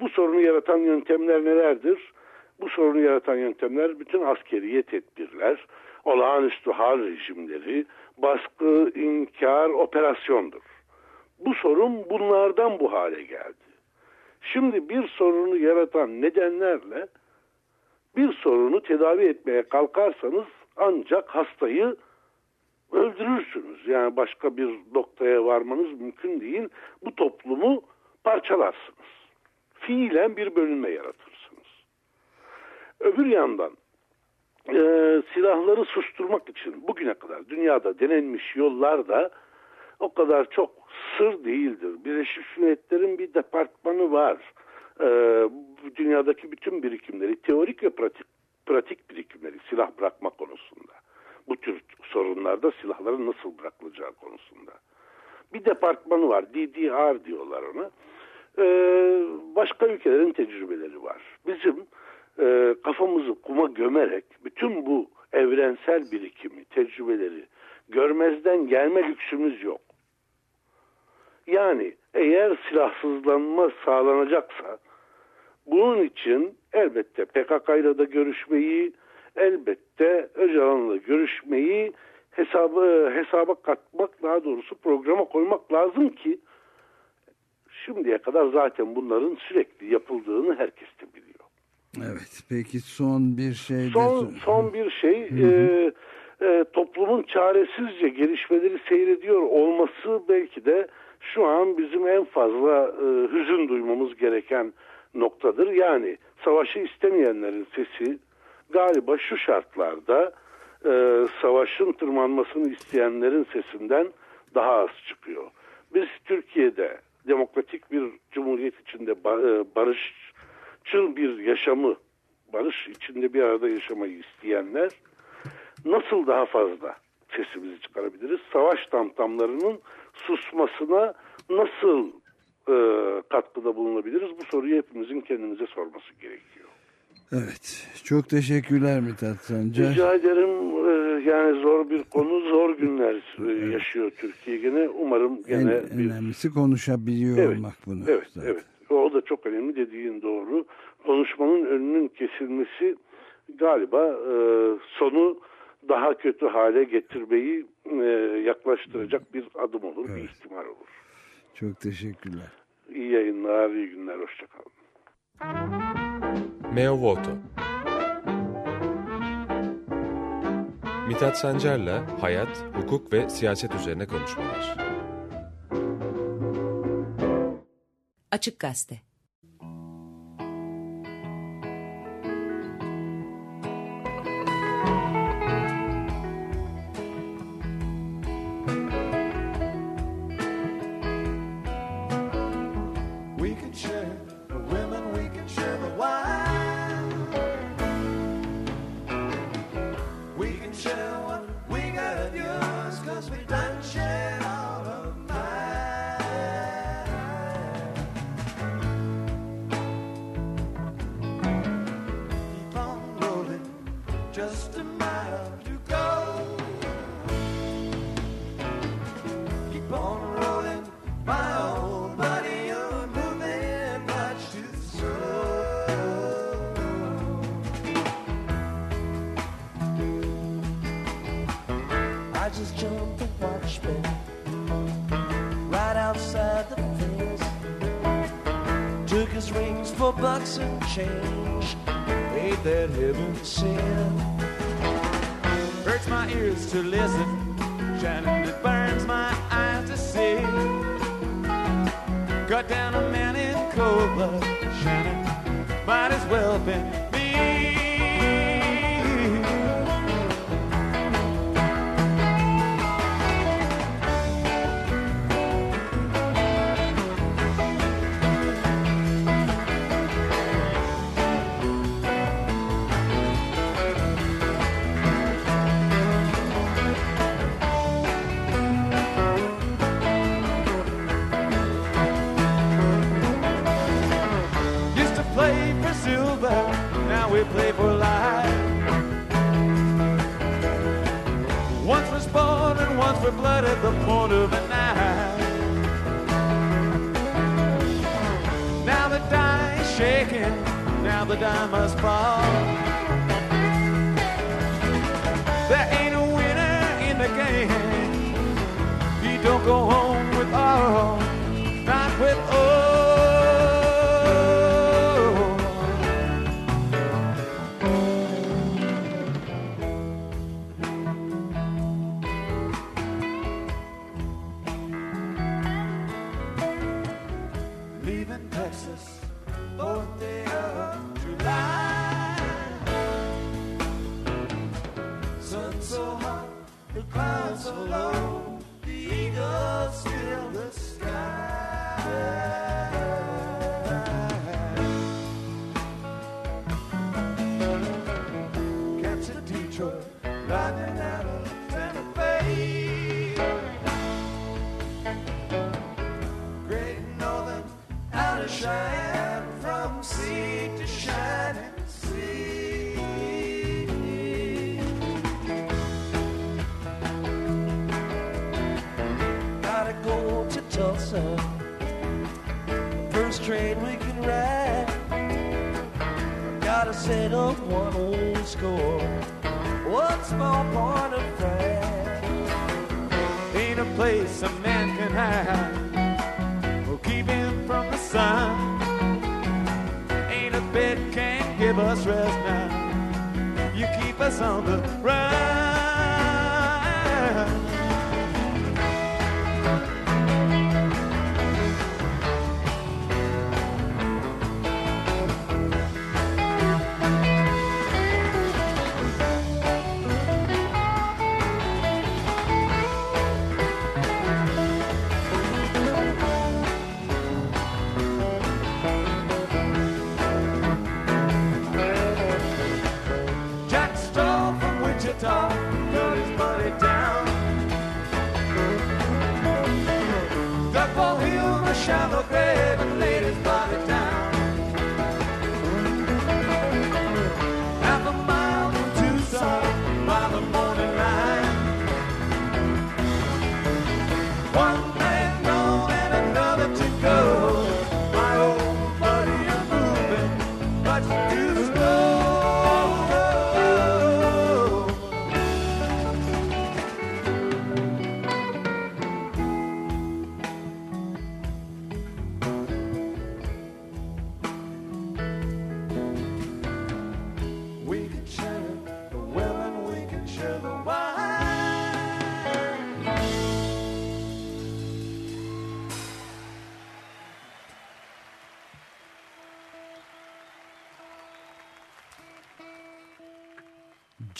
Bu sorunu yaratan yöntemler nelerdir? Bu sorunu yaratan yöntemler bütün askeriye tedbirler, olağanüstü hal rejimleri, baskı, inkar, operasyondur. Bu sorun bunlardan bu hale geldi. Şimdi bir sorunu yaratan nedenlerle bir sorunu tedavi etmeye kalkarsanız ancak hastayı öldürürsünüz. Yani başka bir noktaya varmanız mümkün değil. Bu toplumu parçalarsınız. Fiilen bir bölünme yaratırsınız. Öbür yandan e, silahları susturmak için bugüne kadar dünyada denenmiş yollar da o kadar çok sır değildir. Birleşmiş Milletler'in bir departmanı var. E, dünyadaki bütün birikimleri, teorik ve pratik, pratik birikimleri silah bırakma konusunda. Bu tür sorunlarda silahların nasıl bırakılacağı konusunda. Bir departmanı var, DDR diyorlar ona. E, başka ülkelerin tecrübeleri var. Bizim e, kafamızı kuma gömerek bütün bu evrensel birikimi, tecrübeleri görmezden gelme lüksümüz yok. Yani eğer silahsızlanma sağlanacaksa bunun için elbette PKK ile de görüşmeyi, elbette Öcalan'la görüşmeyi hesabı hesaba katmak daha doğrusu programa koymak lazım ki şimdiye kadar zaten bunların sürekli yapıldığını herkes de biliyor. Evet. Peki son bir şey de Son, son bir şey e, e, toplumun çaresizce gelişmeleri seyrediyor olması belki de şu an bizim en fazla e, hüzün duymamız gereken noktadır. Yani savaşı istemeyenlerin sesi galiba şu şartlarda e, savaşın tırmanmasını isteyenlerin sesinden daha az çıkıyor. Biz Türkiye'de demokratik bir cumhuriyet içinde e, barışçıl bir yaşamı, barış içinde bir arada yaşamayı isteyenler nasıl daha fazla sesimizi çıkarabiliriz? Savaş tamtamlarının susmasına nasıl e, katkıda bulunabiliriz? Bu soruyu hepimizin kendimize sorması gerekiyor. Evet. Çok teşekkürler Mithat Sancar. Rica ederim. E, yani zor bir konu, zor günler e, yaşıyor Türkiye gene. Umarım En gene bir... önemlisi konuşabiliyor Evet, olmak bunu. Evet, zaten. evet. O da çok önemli dediğin doğru. Konuşmanın önünün kesilmesi galiba e, sonu daha kötü hale getirmeyi e, yaklaştıracak bir adım olur, bir ihtimal olur. Çok teşekkürler. İyi yayınlar, iyi günler, hoşçakalın. Meo Voto Mithat Sancar'la hayat, hukuk ve siyaset üzerine konuşmalar. Açık Gazete Detroit riding out of Santa Fe. Great Northern out of Cheyenne from sea to shining sea. Gotta go to Tulsa, first train we can ride. Gotta settle one old score, small point of pride. Ain't a place a man can hide will keep him from the sun. Ain't a bed can give us rest now. You keep us on the run.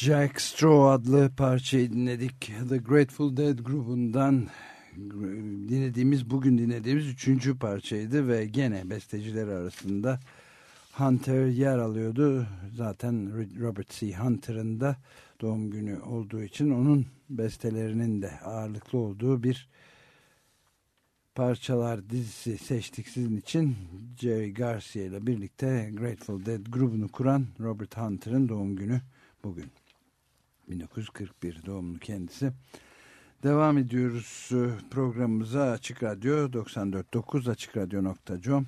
Jack Straw adlı parçayı dinledik. The Grateful Dead grubundan dinlediğimiz, bugün dinlediğimiz üçüncü parçaydı ve gene besteciler arasında Hunter yer alıyordu. Zaten Robert C. Hunter'ın da doğum günü olduğu için onun bestelerinin de ağırlıklı olduğu bir parçalar dizisi seçtik sizin için. Jerry Garcia ile birlikte Grateful Dead grubunu kuran Robert Hunter'ın doğum günü bugün. 1941 doğumlu kendisi. Devam ediyoruz e, programımıza Açık Radyo 94.9 AçıkRadyo.com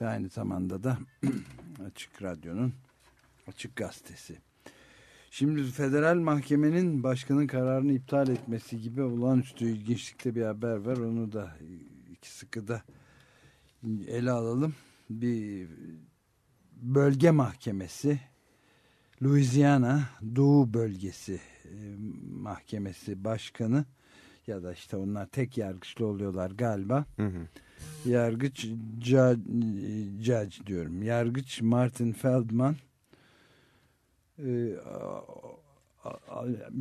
ve aynı zamanda da [clears throat] Açık Radyo'nun Açık Gazetesi. Şimdi federal mahkemenin başkanın kararını iptal etmesi gibi olağanüstü ilginçlikte bir haber var. Onu da iki sıkıda ele alalım. Bir bölge mahkemesi Louisiana Doğu Bölgesi e, Mahkemesi Başkanı ya da işte onlar tek yargıçlı oluyorlar galiba. Hı hı. Yargıç judge, judge diyorum. Yargıç Martin Feldman e,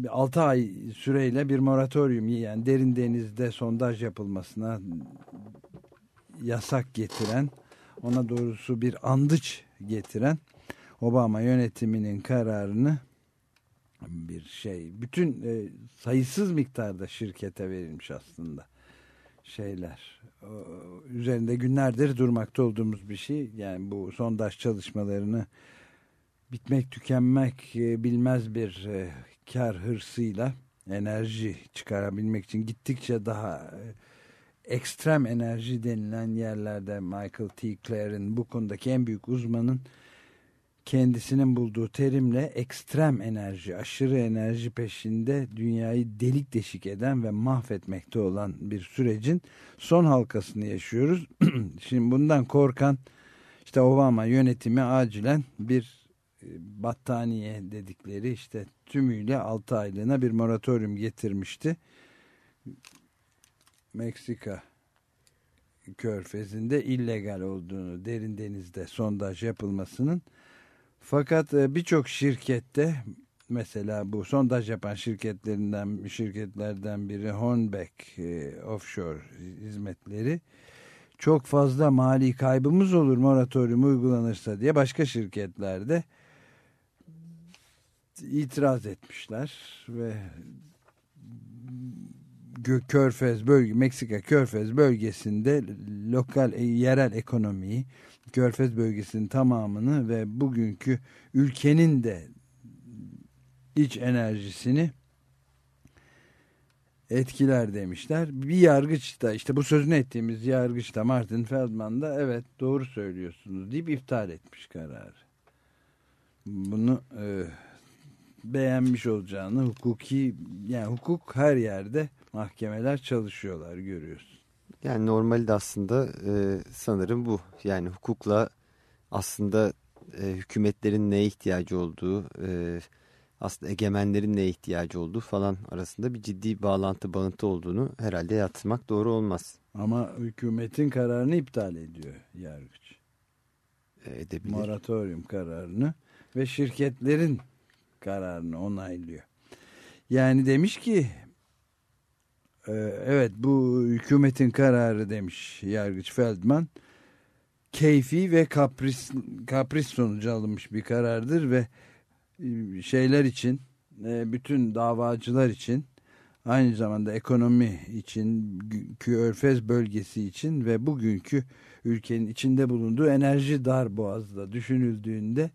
6 ay süreyle bir moratorium yani derin denizde sondaj yapılmasına yasak getiren ona doğrusu bir andıç getiren Obama yönetiminin kararını bir şey bütün e, sayısız miktarda şirkete verilmiş aslında şeyler o, üzerinde günlerdir durmakta olduğumuz bir şey yani bu sondaj çalışmalarını bitmek tükenmek e, bilmez bir e, kar hırsıyla enerji çıkarabilmek için gittikçe daha e, ekstrem enerji denilen yerlerde Michael T. Clare'in bu konudaki en büyük uzmanın kendisinin bulduğu terimle ekstrem enerji, aşırı enerji peşinde dünyayı delik deşik eden ve mahvetmekte olan bir sürecin son halkasını yaşıyoruz. [clears throat] Şimdi bundan korkan işte Obama yönetimi acilen bir e, battaniye dedikleri işte tümüyle 6 aylığına bir moratorium getirmişti. Meksika körfezinde illegal olduğunu derin denizde sondaj yapılmasının fakat e, birçok şirkette mesela bu sondaj yapan şirketlerinden şirketlerden biri Hornbeck e, Offshore hizmetleri çok fazla mali kaybımız olur moratorium uygulanırsa diye başka şirketlerde itiraz etmişler ve Körfez bölge Meksika Körfez bölgesinde lokal e, yerel ekonomiyi Körfez bölgesinin tamamını ve bugünkü ülkenin de iç enerjisini etkiler demişler. Bir yargıç da işte bu sözünü ettiğimiz yargıç da Martin Feldman da evet doğru söylüyorsunuz deyip iptal etmiş kararı. Bunu e, beğenmiş olacağını hukuki yani hukuk her yerde mahkemeler çalışıyorlar görüyorsun. Yani normalde aslında e, sanırım bu. Yani hukukla aslında e, hükümetlerin neye ihtiyacı olduğu, e, aslında egemenlerin neye ihtiyacı olduğu falan arasında bir ciddi bağlantı, bağıntı olduğunu herhalde yatırmak doğru olmaz. Ama hükümetin kararını iptal ediyor yargıç. E, edebilir. Moratorium kararını ve şirketlerin kararını onaylıyor. Yani demiş ki evet bu hükümetin kararı demiş yargıç Feldman keyfi ve kapris, kapris sonucu alınmış bir karardır ve e, şeyler için e, bütün davacılar için aynı zamanda ekonomi için Körfez bölgesi için ve bugünkü ülkenin içinde bulunduğu enerji dar boğazda düşünüldüğünde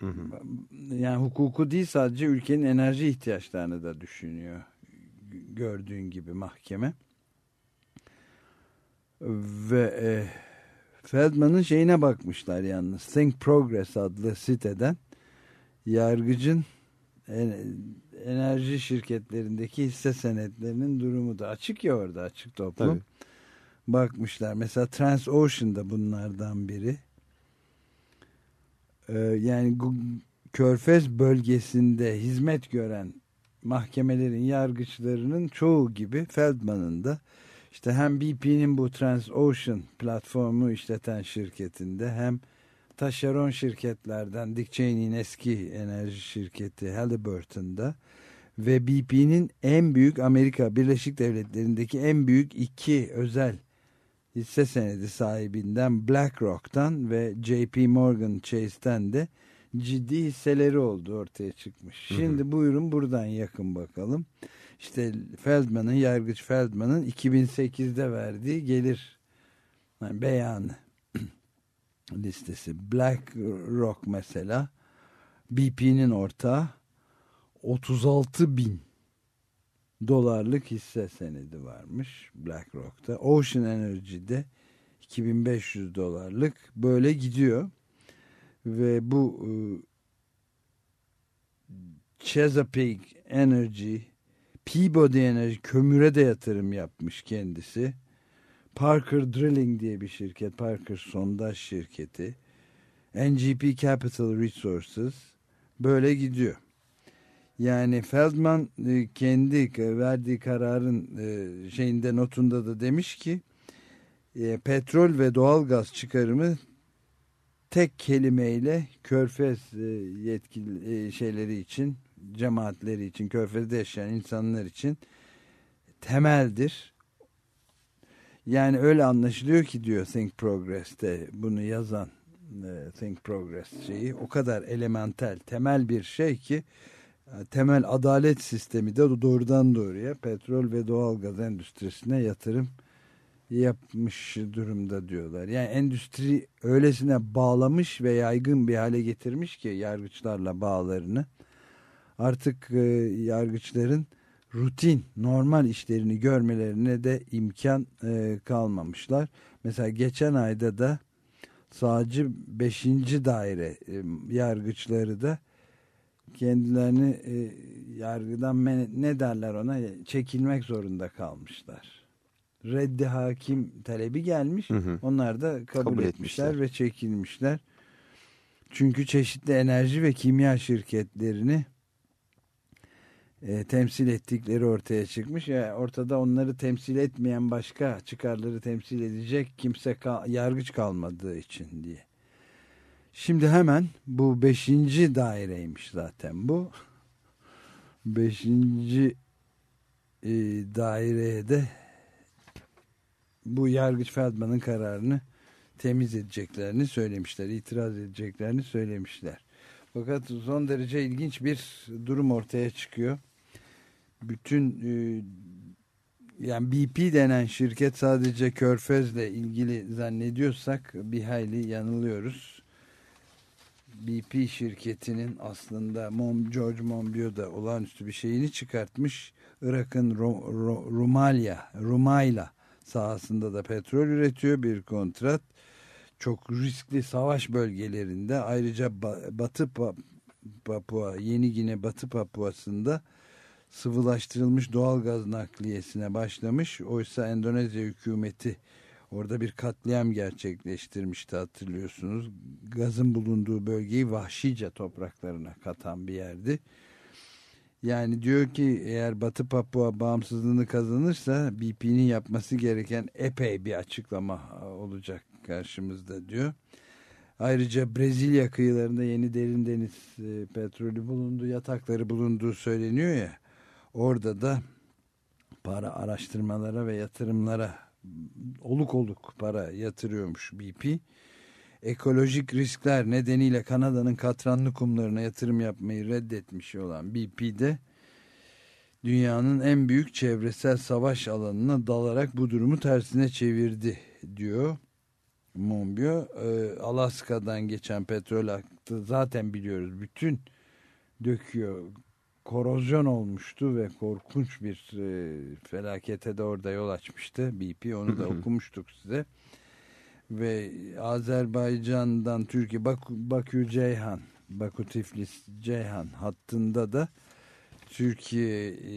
Hı hı. yani hukuku değil sadece ülkenin enerji ihtiyaçlarını da düşünüyor. Gördüğün gibi mahkeme. Ve e, Feldman'ın şeyine bakmışlar yalnız. Think Progress adlı siteden yargıcın enerji şirketlerindeki hisse senetlerinin durumu da açık ya orada açık toplum. Tabii. Bakmışlar. Mesela Transocean da bunlardan biri. Ee, yani Körfez bölgesinde hizmet gören mahkemelerin yargıçlarının çoğu gibi Feldman'ın da işte hem BP'nin bu Transocean platformu işleten şirketinde hem taşeron şirketlerden Dick Cheney'in eski enerji şirketi Halliburton'da ve BP'nin en büyük Amerika Birleşik Devletleri'ndeki en büyük iki özel hisse senedi sahibinden BlackRock'tan ve JP Morgan Chase'ten de ciddi hisseleri oldu ortaya çıkmış. Şimdi buyurun buradan yakın bakalım. İşte Feldman'ın, Yargıç Feldman'ın 2008'de verdiği gelir yani beyanı [clears throat] listesi. BlackRock mesela BP'nin ortağı 36 bin dolarlık hisse senedi varmış BlackRock'ta. Ocean Energy'de 2500 dolarlık böyle gidiyor. Ve bu e, Chesapeake Energy, Peabody Energy kömüre de yatırım yapmış kendisi. Parker Drilling diye bir şirket, Parker sondaj şirketi. NGP Capital Resources böyle gidiyor. Yani Feldman e, kendi verdiği kararın e, şeyinde notunda da demiş ki petrol ve doğal gaz çıkarımı tek kelimeyle körfez yetkili şeyleri için cemaatleri için körfezde yaşayan insanlar için temeldir. Yani öyle anlaşılıyor ki diyor Think Progress'te bunu yazan Think Progress şeyi o kadar elementel temel bir şey ki temel adalet sistemi de doğrudan doğruya petrol ve doğalgaz endüstrisine yatırım yapmış durumda diyorlar. Yani endüstri öylesine bağlamış ve yaygın bir hale getirmiş ki yargıçlarla bağlarını. Artık e, yargıçların rutin, normal işlerini görmelerine de imkan e, kalmamışlar. Mesela geçen ayda da sadece 5. daire e, yargıçları da kendilerini e, yargıdan ne derler ona çekilmek zorunda kalmışlar. Reddi hakim talebi gelmiş. Hı hı. Onlar da kabul, Kabul etmişler, etmişler. ve çekilmişler. Çünkü çeşitli enerji ve kimya şirketlerini e, temsil ettikleri ortaya çıkmış. Yani ortada onları temsil etmeyen başka çıkarları temsil edecek kimse kal yargıç kalmadığı için diye. Şimdi hemen bu beşinci daireymiş zaten bu. Beşinci e, daireye de bu yargıç Feldman'ın kararını temiz edeceklerini söylemişler. itiraz edeceklerini söylemişler. Fakat son derece ilginç bir durum ortaya çıkıyor. Bütün e, yani BP denen şirket sadece Körfez'le ilgili zannediyorsak bir hayli yanılıyoruz. BP şirketinin aslında Mom, George Monbiot da olağanüstü bir şeyini çıkartmış. Irak'ın Rumalya, Rumayla sahasında da petrol üretiyor bir kontrat. Çok riskli savaş bölgelerinde ayrıca Batı Papua, Yeni Gine Batı Papua'sında sıvılaştırılmış doğal gaz nakliyesine başlamış. Oysa Endonezya hükümeti orada bir katliam gerçekleştirmişti hatırlıyorsunuz. Gazın bulunduğu bölgeyi vahşice topraklarına katan bir yerdi. Yani diyor ki eğer Batı Papua bağımsızlığını kazanırsa BP'nin yapması gereken epey bir açıklama olacak karşımızda diyor. Ayrıca Brezilya kıyılarında yeni derin deniz e, petrolü bulunduğu, yatakları bulunduğu söyleniyor ya. Orada da para araştırmalara ve yatırımlara oluk oluk para yatırıyormuş BP. Ekolojik riskler nedeniyle Kanada'nın katranlı kumlarına yatırım yapmayı reddetmiş olan BP'de dünyanın en büyük çevresel savaş alanına dalarak bu durumu tersine çevirdi diyor. Monbiot e, Alaska'dan geçen petrol aktı zaten biliyoruz bütün döküyor. Korozyon olmuştu ve korkunç bir e, felakete de orada yol açmıştı. BP onu da [laughs] okumuştuk size ve Azerbaycan'dan Türkiye Baku, Bakü Ceyhan Baku Tiflis Ceyhan hattında da Türkiye e,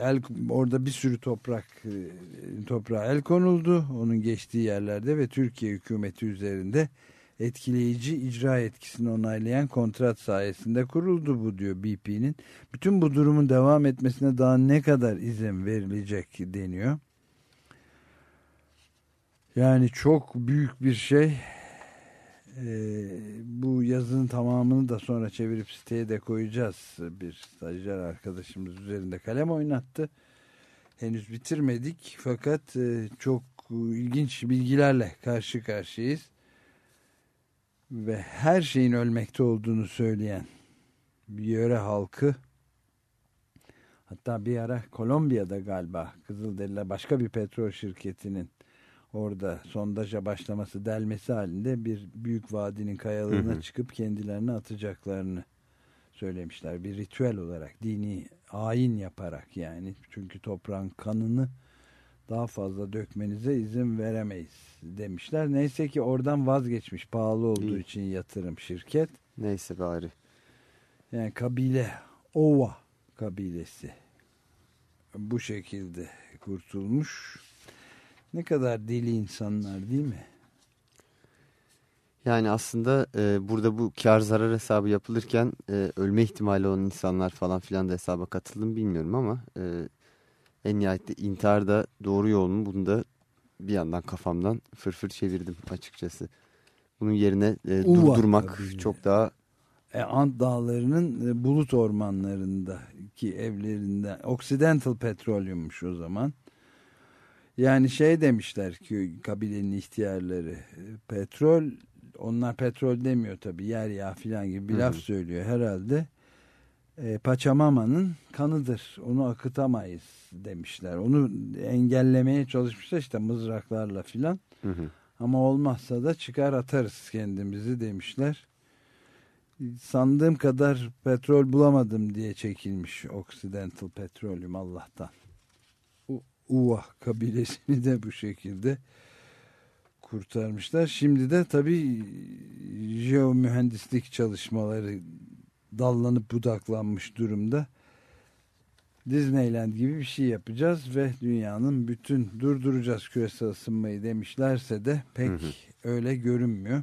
el, orada bir sürü toprak e, toprağa el konuldu onun geçtiği yerlerde ve Türkiye hükümeti üzerinde etkileyici icra etkisini onaylayan kontrat sayesinde kuruldu bu diyor BP'nin. Bütün bu durumun devam etmesine daha ne kadar izin verilecek deniyor. Yani çok büyük bir şey. Ee, bu yazının tamamını da sonra çevirip siteye de koyacağız. Bir stajyer arkadaşımız üzerinde kalem oynattı. Henüz bitirmedik fakat e, çok ilginç bilgilerle karşı karşıyayız ve her şeyin ölmekte olduğunu söyleyen bir yöre halkı hatta bir ara Kolombiya'da galiba Kızılderili başka bir petrol şirketinin orada sondaja başlaması delmesi halinde bir büyük vadinin kayalığına hı hı. çıkıp kendilerini atacaklarını söylemişler. Bir ritüel olarak dini ayin yaparak yani çünkü toprağın kanını daha fazla dökmenize izin veremeyiz demişler. Neyse ki oradan vazgeçmiş pahalı olduğu İyi. için yatırım şirket. Neyse bari. Yani kabile Ova kabilesi bu şekilde kurtulmuş. Ne kadar deli insanlar değil mi? Yani aslında e, burada bu kar zarar hesabı yapılırken e, ölme ihtimali olan insanlar falan filan da hesaba katıldım bilmiyorum ama e, en nihayetinde intihar da doğru yol mu? Bunu da bir yandan kafamdan fırfır çevirdim açıkçası. Bunun yerine e, durdurmak tabii. çok daha... E, Ant dağlarının e, bulut ormanlarındaki evlerinden Occidental Petroleum'muş o zaman. Yani şey demişler ki kabilenin ihtiyarları e, petrol onlar petrol demiyor tabii yer yağ filan gibi bir Hı -hı. laf söylüyor herhalde e, Paçamama'nın kanıdır. Onu akıtamayız demişler. Onu engellemeye çalışmışlar işte mızraklarla filan. Ama olmazsa da çıkar atarız kendimizi demişler. Sandığım kadar petrol bulamadım diye çekilmiş Occidental Petroleum Allah'tan. Uva kabilesini de bu şekilde kurtarmışlar. Şimdi de tabii jeomühendislik çalışmaları dallanıp budaklanmış durumda. Disneyland gibi bir şey yapacağız ve dünyanın bütün durduracağız küresel ısınmayı demişlerse de pek hı hı. öyle görünmüyor.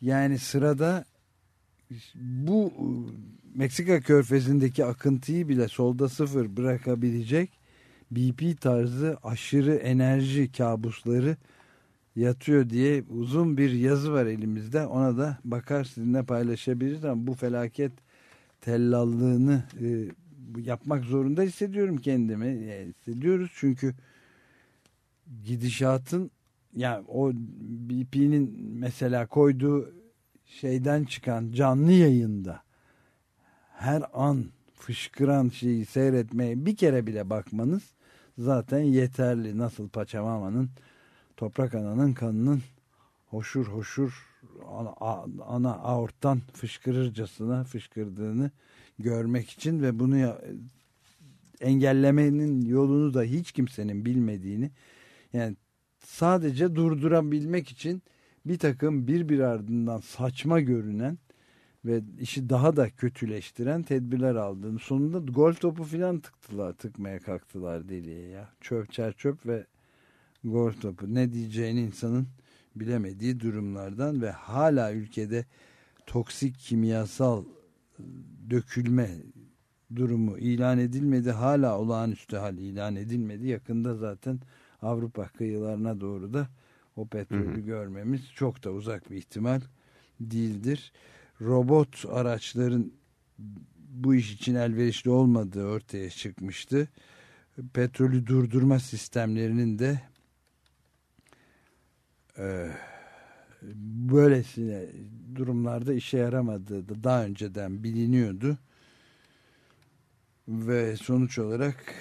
Yani sırada bu Meksika körfezindeki akıntıyı bile solda sıfır bırakabilecek BP tarzı aşırı enerji kabusları yatıyor diye uzun bir yazı var elimizde. Ona da bakar sizinle paylaşabiliriz ama bu felaket tellallığını e, yapmak zorunda hissediyorum kendimi. E, hissediyoruz çünkü gidişatın yani o BP'nin mesela koyduğu şeyden çıkan canlı yayında her an fışkıran şeyi seyretmeye bir kere bile bakmanız zaten yeterli. Nasıl Paçamama'nın toprak ananın kanının hoşur hoşur ana, aorttan fışkırırcasına fışkırdığını görmek için ve bunu engellemenin yolunu da hiç kimsenin bilmediğini yani sadece durdurabilmek için bir takım bir bir ardından saçma görünen ve işi daha da kötüleştiren tedbirler aldığını sonunda gol topu filan tıktılar tıkmaya kalktılar deliye ya çöp çer çöp ve gol topu ne diyeceğini insanın bilemediği durumlardan ve hala ülkede toksik kimyasal dökülme durumu ilan edilmedi hala olağanüstü hal ilan edilmedi yakında zaten Avrupa kıyılarına doğru da o petrolü hı hı. görmemiz çok da uzak bir ihtimal değildir. Robot araçların bu iş için elverişli olmadığı ortaya çıkmıştı. Petrolü durdurma sistemlerinin de e, böylesine durumlarda işe yaramadığı da daha önceden biliniyordu. Ve sonuç olarak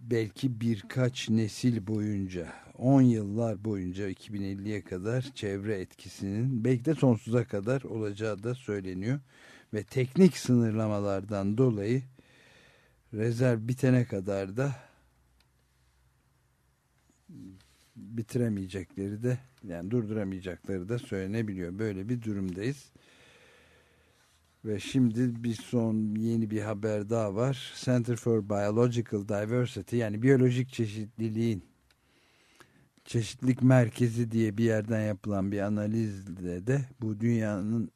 belki birkaç nesil boyunca 10 yıllar boyunca 2050'ye kadar çevre etkisinin belki de sonsuza kadar olacağı da söyleniyor. Ve teknik sınırlamalardan dolayı rezerv bitene kadar da bitiremeyecekleri de yani durduramayacakları da söylenebiliyor. Böyle bir durumdayız. Ve şimdi bir son yeni bir haber daha var. Center for Biological Diversity yani biyolojik çeşitliliğin çeşitlilik merkezi diye bir yerden yapılan bir analizde de bu dünyanın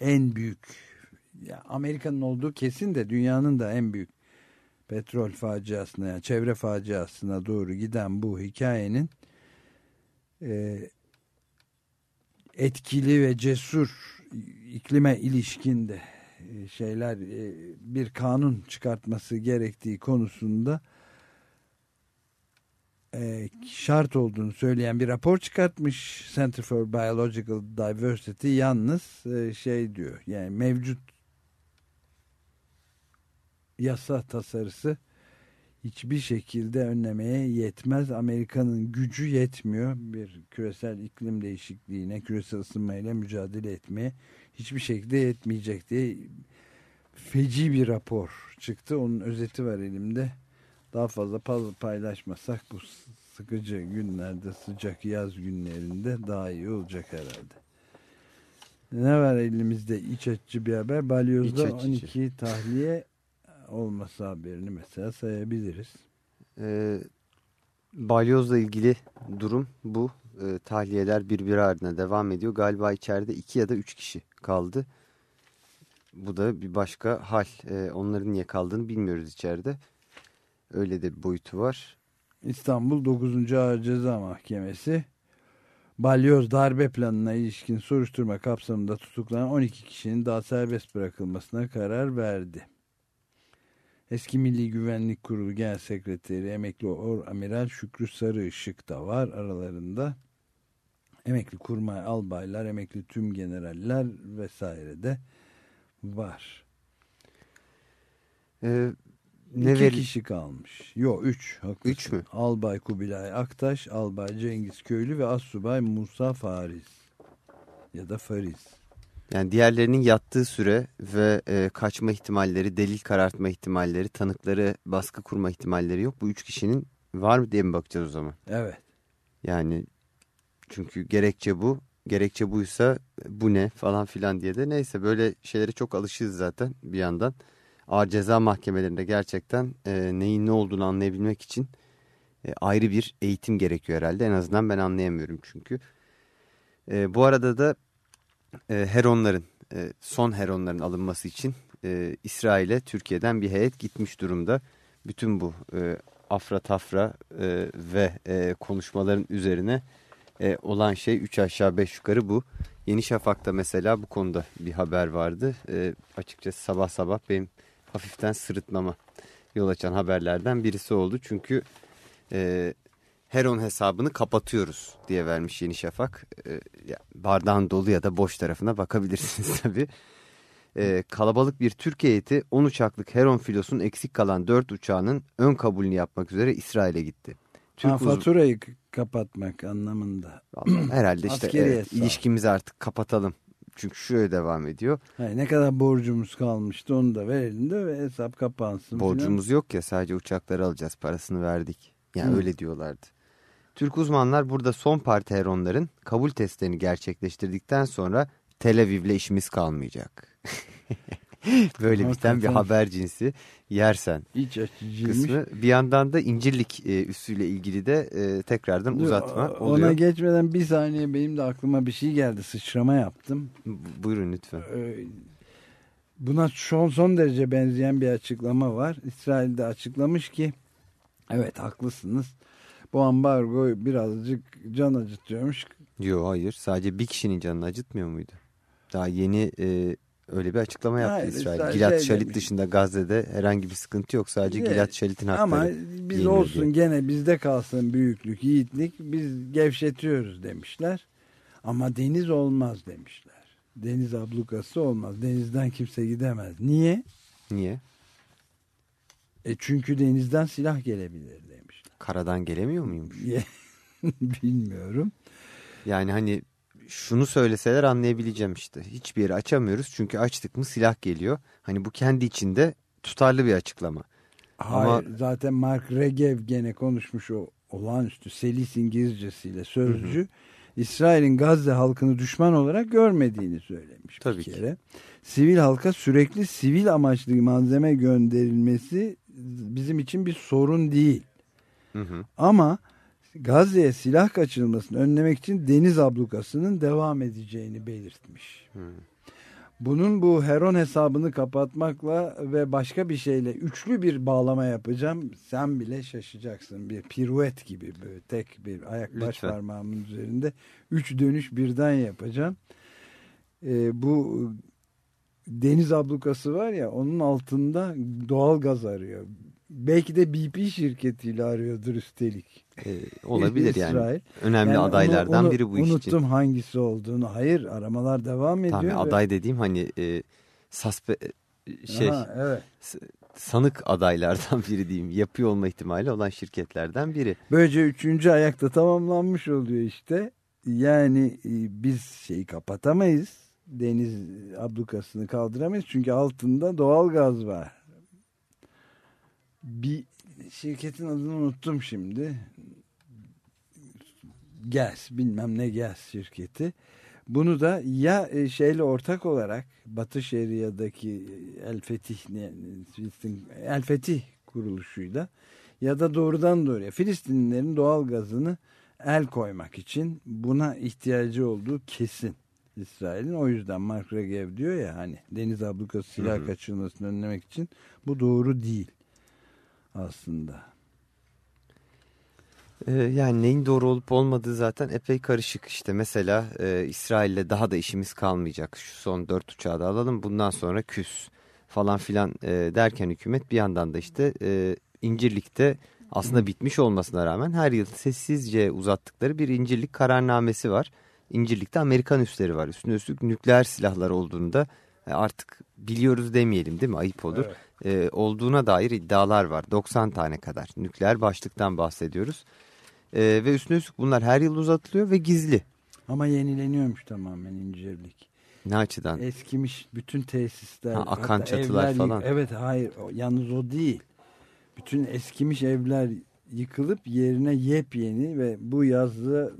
en büyük Amerika'nın olduğu kesin de dünyanın da en büyük petrol faciasına yani çevre faciasına doğru giden bu hikayenin e, etkili ve cesur iklime ilişkinde e, şeyler e, bir kanun çıkartması gerektiği konusunda e, şart olduğunu söyleyen bir rapor çıkartmış Center for Biological Diversity yalnız şey diyor yani mevcut yasa tasarısı hiçbir şekilde önlemeye yetmez. Amerika'nın gücü yetmiyor bir küresel iklim değişikliğine, küresel ısınmayla mücadele etmeye hiçbir şekilde yetmeyecek diye feci bir rapor çıktı. Onun özeti var elimde. Daha fazla paylaşmasak bu sıkıcı günlerde, sıcak yaz günlerinde daha iyi olacak herhalde. Ne var elimizde iç açıcı bir haber? Balyoz'da 12 tahliye olması haberini mesela sayabiliriz. Ee, balyozla ilgili durum bu. Ee, tahliyeler birbiri ardına devam ediyor. Galiba içeride iki ya da üç kişi kaldı. Bu da bir başka hal. Ee, onların niye kaldığını bilmiyoruz içeride. Öyle de bir boyutu var. İstanbul 9. Ağır Ceza Mahkemesi balyoz darbe planına ilişkin soruşturma kapsamında tutuklanan 12 kişinin daha serbest bırakılmasına karar verdi. Eski Milli Güvenlik Kurulu Genel Sekreteri Emekli Or Amiral Şükrü Sarıışık da var aralarında. Emekli kurmay albaylar, emekli tüm generaller vesaire de var. Ee, ne İki kişi kalmış. Yok üç. Haklısın. Üç mü? Albay Kubilay Aktaş, Albay Cengiz Köylü ve Assubay Musa Fariz. Ya da Fariz. Yani diğerlerinin yattığı süre ve e, kaçma ihtimalleri, delil karartma ihtimalleri, tanıkları baskı kurma ihtimalleri yok. Bu üç kişinin var mı diye mi bakacağız o zaman? Evet. Yani çünkü gerekçe bu. Gerekçe buysa bu ne falan filan diye de neyse böyle şeylere çok alışığız zaten bir yandan. Ağır ceza mahkemelerinde gerçekten e, neyin ne olduğunu anlayabilmek için e, ayrı bir eğitim gerekiyor herhalde. En azından ben anlayamıyorum çünkü. E, bu arada da e, heronların, e, son heronların alınması için e, İsrail'e Türkiye'den bir heyet gitmiş durumda. Bütün bu e, afra tafra e, ve e, konuşmaların üzerine e, olan şey 3 aşağı 5 yukarı bu. Yeni Şafak'ta mesela bu konuda bir haber vardı. E, açıkçası sabah sabah benim hafiften sırıtmama yol açan haberlerden birisi oldu. Çünkü e, Heron hesabını kapatıyoruz diye vermiş Yeni Şafak. E, bardağın dolu ya da boş tarafına bakabilirsiniz [laughs] tabii. E, kalabalık bir Türk heyeti 10 uçaklık Heron filosunun eksik kalan 4 uçağının ön kabulünü yapmak üzere İsrail'e gitti. Türk ha, faturayı kapatmak anlamında. Vallahi herhalde işte evet, ilişkimizi artık kapatalım. Çünkü şöyle devam ediyor. Hayır, ne kadar borcumuz kalmıştı onu da verelim de ve hesap kapansın. Borcumuz falan. yok ya sadece uçakları alacağız parasını verdik. Yani Hı. öyle diyorlardı. Türk uzmanlar burada son parti heronların kabul testlerini gerçekleştirdikten sonra Tel Aviv'le işimiz kalmayacak. [laughs] [laughs] Böyle biten bir haber cinsi yersen İç kısmı. Bir yandan da incirlik e, üssüyle ilgili de e, tekrardan uzatma Ona oluyor. Ona geçmeden bir saniye benim de aklıma bir şey geldi. Sıçrama yaptım. Buyurun lütfen. Ee, buna son, son derece benzeyen bir açıklama var. İsrail'de açıklamış ki evet haklısınız. Bu ambargo birazcık can acıtıyormuş. Yok hayır sadece bir kişinin canını acıtmıyor muydu? Daha yeni e, öyle bir açıklama yaptı Hayır, İsrail. Gilad şey Şalit demiş. dışında Gazze'de herhangi bir sıkıntı yok. Sadece evet. Gilad Şalit'in hakları. Ama biz olsun diye. gene bizde kalsın büyüklük, yiğitlik. Biz gevşetiyoruz demişler. Ama deniz olmaz demişler. Deniz ablukası olmaz. Denizden kimse gidemez. Niye? Niye? E çünkü denizden silah gelebilir demişler. Karadan gelemiyor muymuş? [laughs] Bilmiyorum. Yani hani şunu söyleseler anlayabileceğim işte. Hiçbir yeri açamıyoruz çünkü açtık mı silah geliyor. Hani bu kendi içinde tutarlı bir açıklama. Hayır Ama... zaten Mark Regev gene konuşmuş o olağanüstü Selis İngilizcesiyle sözcü. İsrail'in Gazze halkını düşman olarak görmediğini söylemiş Tabii bir kere. Ki. Sivil halka sürekli sivil amaçlı malzeme gönderilmesi bizim için bir sorun değil. Hı hı. Ama Gazze'ye silah kaçırılmasını önlemek için deniz ablukasının devam edeceğini belirtmiş. Hmm. Bunun bu Heron hesabını kapatmakla ve başka bir şeyle üçlü bir bağlama yapacağım. Sen bile şaşacaksın. Bir piruet gibi böyle tek bir ayak baş Lütfen. parmağımın üzerinde üç dönüş birden yapacağım. Ee, bu deniz ablukası var ya onun altında doğal gaz arıyor. Belki de BP şirketiyle arıyordur üstelik. Ee, olabilir yani. Önemli yani adaylardan onu, biri bu iş için. Unuttum hangisi olduğunu. Hayır aramalar devam ediyor. Tamam, ve... aday dediğim hani e, saspe e, şey Aha, evet. sanık adaylardan [laughs] biri diyeyim. Yapıyor olma ihtimali olan şirketlerden biri. Böylece üçüncü ayakta tamamlanmış oluyor işte. Yani e, biz şeyi kapatamayız. Deniz ablukasını kaldıramayız. Çünkü altında doğal gaz var. Bir şirketin adını unuttum şimdi. Gas bilmem ne gas şirketi. Bunu da ya e, şeyle ortak olarak Batı Şeria'daki El Fetih, El Fetih kuruluşuyla ya da doğrudan doğruya Filistinlilerin doğal gazını el koymak için buna ihtiyacı olduğu kesin İsrail'in. O yüzden Mark Regev diyor ya hani deniz ablukası silah kaçırılmasını önlemek için bu doğru değil aslında. Ee, yani neyin doğru olup olmadığı zaten epey karışık işte mesela e, İsrail'le daha da işimiz kalmayacak şu son dört uçağı da alalım bundan sonra küs falan filan e, derken hükümet bir yandan da işte e, İncirlik'te aslında bitmiş olmasına rağmen her yıl sessizce uzattıkları bir İncirlik kararnamesi var. İncirlik'te Amerikan üsleri var üstüne üstlük nükleer silahlar olduğunu da e, artık biliyoruz demeyelim değil mi ayıp olur. Evet e, olduğuna dair iddialar var. 90 tane kadar nükleer başlıktan bahsediyoruz. E, ve üstüne üstlük bunlar her yıl uzatılıyor ve gizli. Ama yenileniyormuş tamamen incirlik. Ne açıdan? Eskimiş bütün tesisler. Ha, akan çatılar evler, falan. Evet hayır yalnız o değil. Bütün eskimiş evler yıkılıp yerine yepyeni ve bu yazı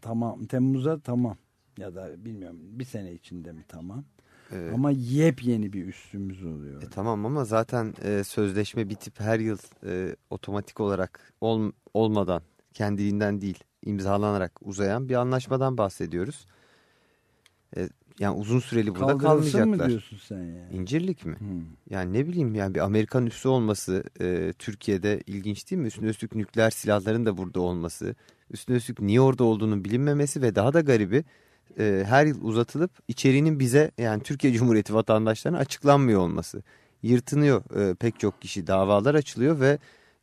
tamam Temmuz'a tamam ya da bilmiyorum bir sene içinde mi tamam Evet. Ama yepyeni bir üstümüz oluyor. E, tamam ama zaten e, sözleşme bitip her yıl e, otomatik olarak ol, olmadan kendiliğinden değil imzalanarak uzayan bir anlaşmadan bahsediyoruz. E, yani uzun süreli burada kalmayacaklar. mı diyorsun sen yani? İncirlik mi? Hmm. Yani ne bileyim yani bir Amerikan üssü olması e, Türkiye'de ilginç değil mi? Üstüne üstlük nükleer silahların da burada olması. Üstüne üstlük niye orada olduğunun bilinmemesi ve daha da garibi e, her yıl uzatılıp içeriğinin bize yani Türkiye Cumhuriyeti vatandaşlarına açıklanmıyor olması. Yırtınıyor e, pek çok kişi davalar açılıyor ve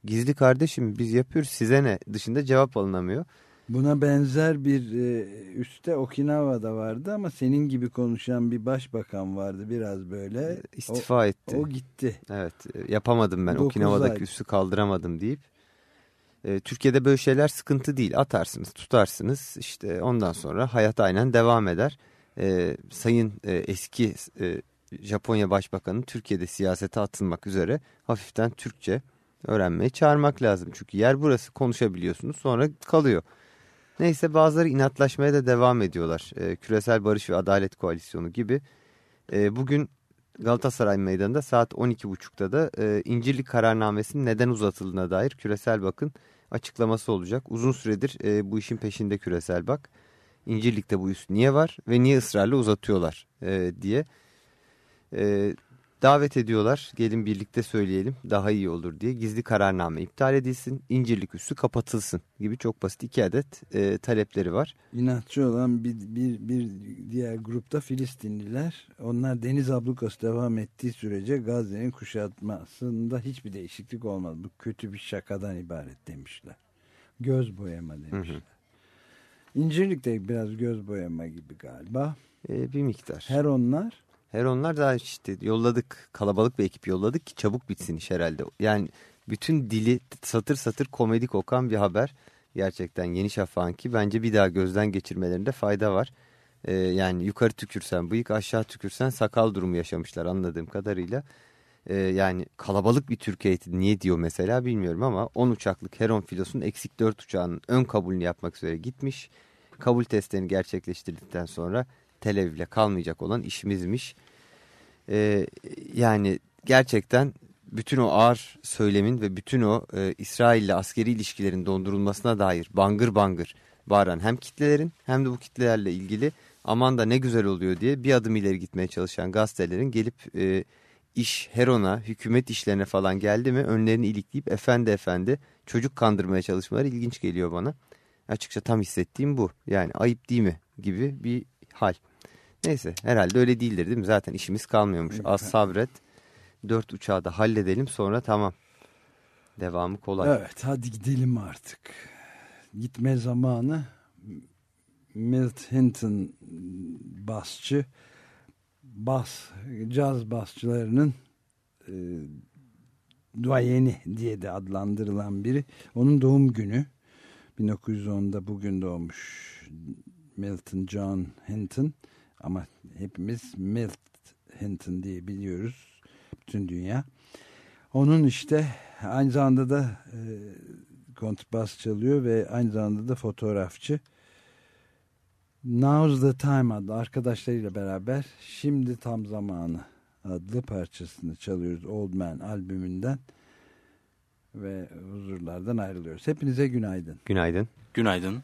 gizli kardeşim biz yapıyoruz size ne dışında cevap alınamıyor. Buna benzer bir e, üste Okinawa'da vardı ama senin gibi konuşan bir başbakan vardı biraz böyle. İstifa o, etti. O gitti. Evet e, yapamadım ben Dokuz Okinawa'daki ay. üssü kaldıramadım deyip. E, Türkiye'de böyle şeyler sıkıntı değil atarsınız tutarsınız işte ondan sonra hayat aynen devam eder. E, sayın e, eski e, Japonya Başbakanı Türkiye'de siyasete atılmak üzere hafiften Türkçe öğrenmeye çağırmak lazım. Çünkü yer burası konuşabiliyorsunuz sonra kalıyor. Neyse bazıları inatlaşmaya da devam ediyorlar. E, Küresel Barış ve Adalet Koalisyonu gibi. E, bugün Galatasaray Meydanı'nda saat 12.30'da da e, İncirlik kararnamesinin neden uzatıldığına dair Küresel Bak'ın açıklaması olacak. Uzun süredir e, bu işin peşinde Küresel Bak. İncirlik'te bu üs niye var ve niye ısrarla uzatıyorlar e, diye e, davet ediyorlar. Gelin birlikte söyleyelim daha iyi olur diye gizli kararname iptal edilsin, İncirlik üssü kapatılsın gibi çok basit iki adet e, talepleri var. İnatçı olan bir, bir, bir diğer grupta Filistinliler. Onlar deniz ablukası devam ettiği sürece Gazze'nin kuşatmasında hiçbir değişiklik olmaz. Bu kötü bir şakadan ibaret demişler. Göz boyama demişler. İncirlik de biraz göz boyama gibi galiba. E, bir miktar. Her onlar Her onlar daha işte yolladık kalabalık bir ekip yolladık ki çabuk bitsin iş herhalde. Yani bütün dili satır satır komedi kokan bir haber. Gerçekten Yeni Şafak'ın ki bence bir daha gözden geçirmelerinde fayda var. Ee, yani yukarı tükürsen bıyık aşağı tükürsen sakal durumu yaşamışlar anladığım kadarıyla. Ee, yani kalabalık bir Türk heyeti niye diyor mesela bilmiyorum ama 10 uçaklık Heron filosunun eksik 4 uçağının ön kabulünü yapmak üzere gitmiş. Kabul testlerini gerçekleştirdikten sonra Tel Aviv'le kalmayacak olan işimizmiş. Ee, yani gerçekten bütün o ağır söylemin ve bütün o e, İsrail ile askeri ilişkilerin dondurulmasına dair bangır bangır bağıran hem kitlelerin hem de bu kitlelerle ilgili aman da ne güzel oluyor diye bir adım ileri gitmeye çalışan gazetelerin gelip e, iş Heron'a, hükümet işlerine falan geldi mi önlerini ilikleyip efendi efendi çocuk kandırmaya çalışmaları ilginç geliyor bana. Açıkça tam hissettiğim bu. Yani ayıp değil mi gibi bir hal. Neyse herhalde öyle değildir değil mi? Zaten işimiz kalmıyormuş. Az sabret. Dört uçağı da halledelim sonra tamam. Devamı kolay. Evet hadi gidelim artık. Gitme zamanı Milt Hinton basçı bas caz basçılarının e, duayeni diye de adlandırılan biri. Onun doğum günü 1910'da bugün doğmuş Milton John Hinton ama hepimiz Milt Hinton diye biliyoruz bütün dünya. Onun işte aynı zamanda da e, kontrbas çalıyor ve aynı zamanda da fotoğrafçı. Now's the Time adlı arkadaşlarıyla beraber Şimdi Tam Zamanı adlı parçasını çalıyoruz Old Man albümünden ve huzurlardan ayrılıyoruz. Hepinize günaydın. Günaydın. Günaydın.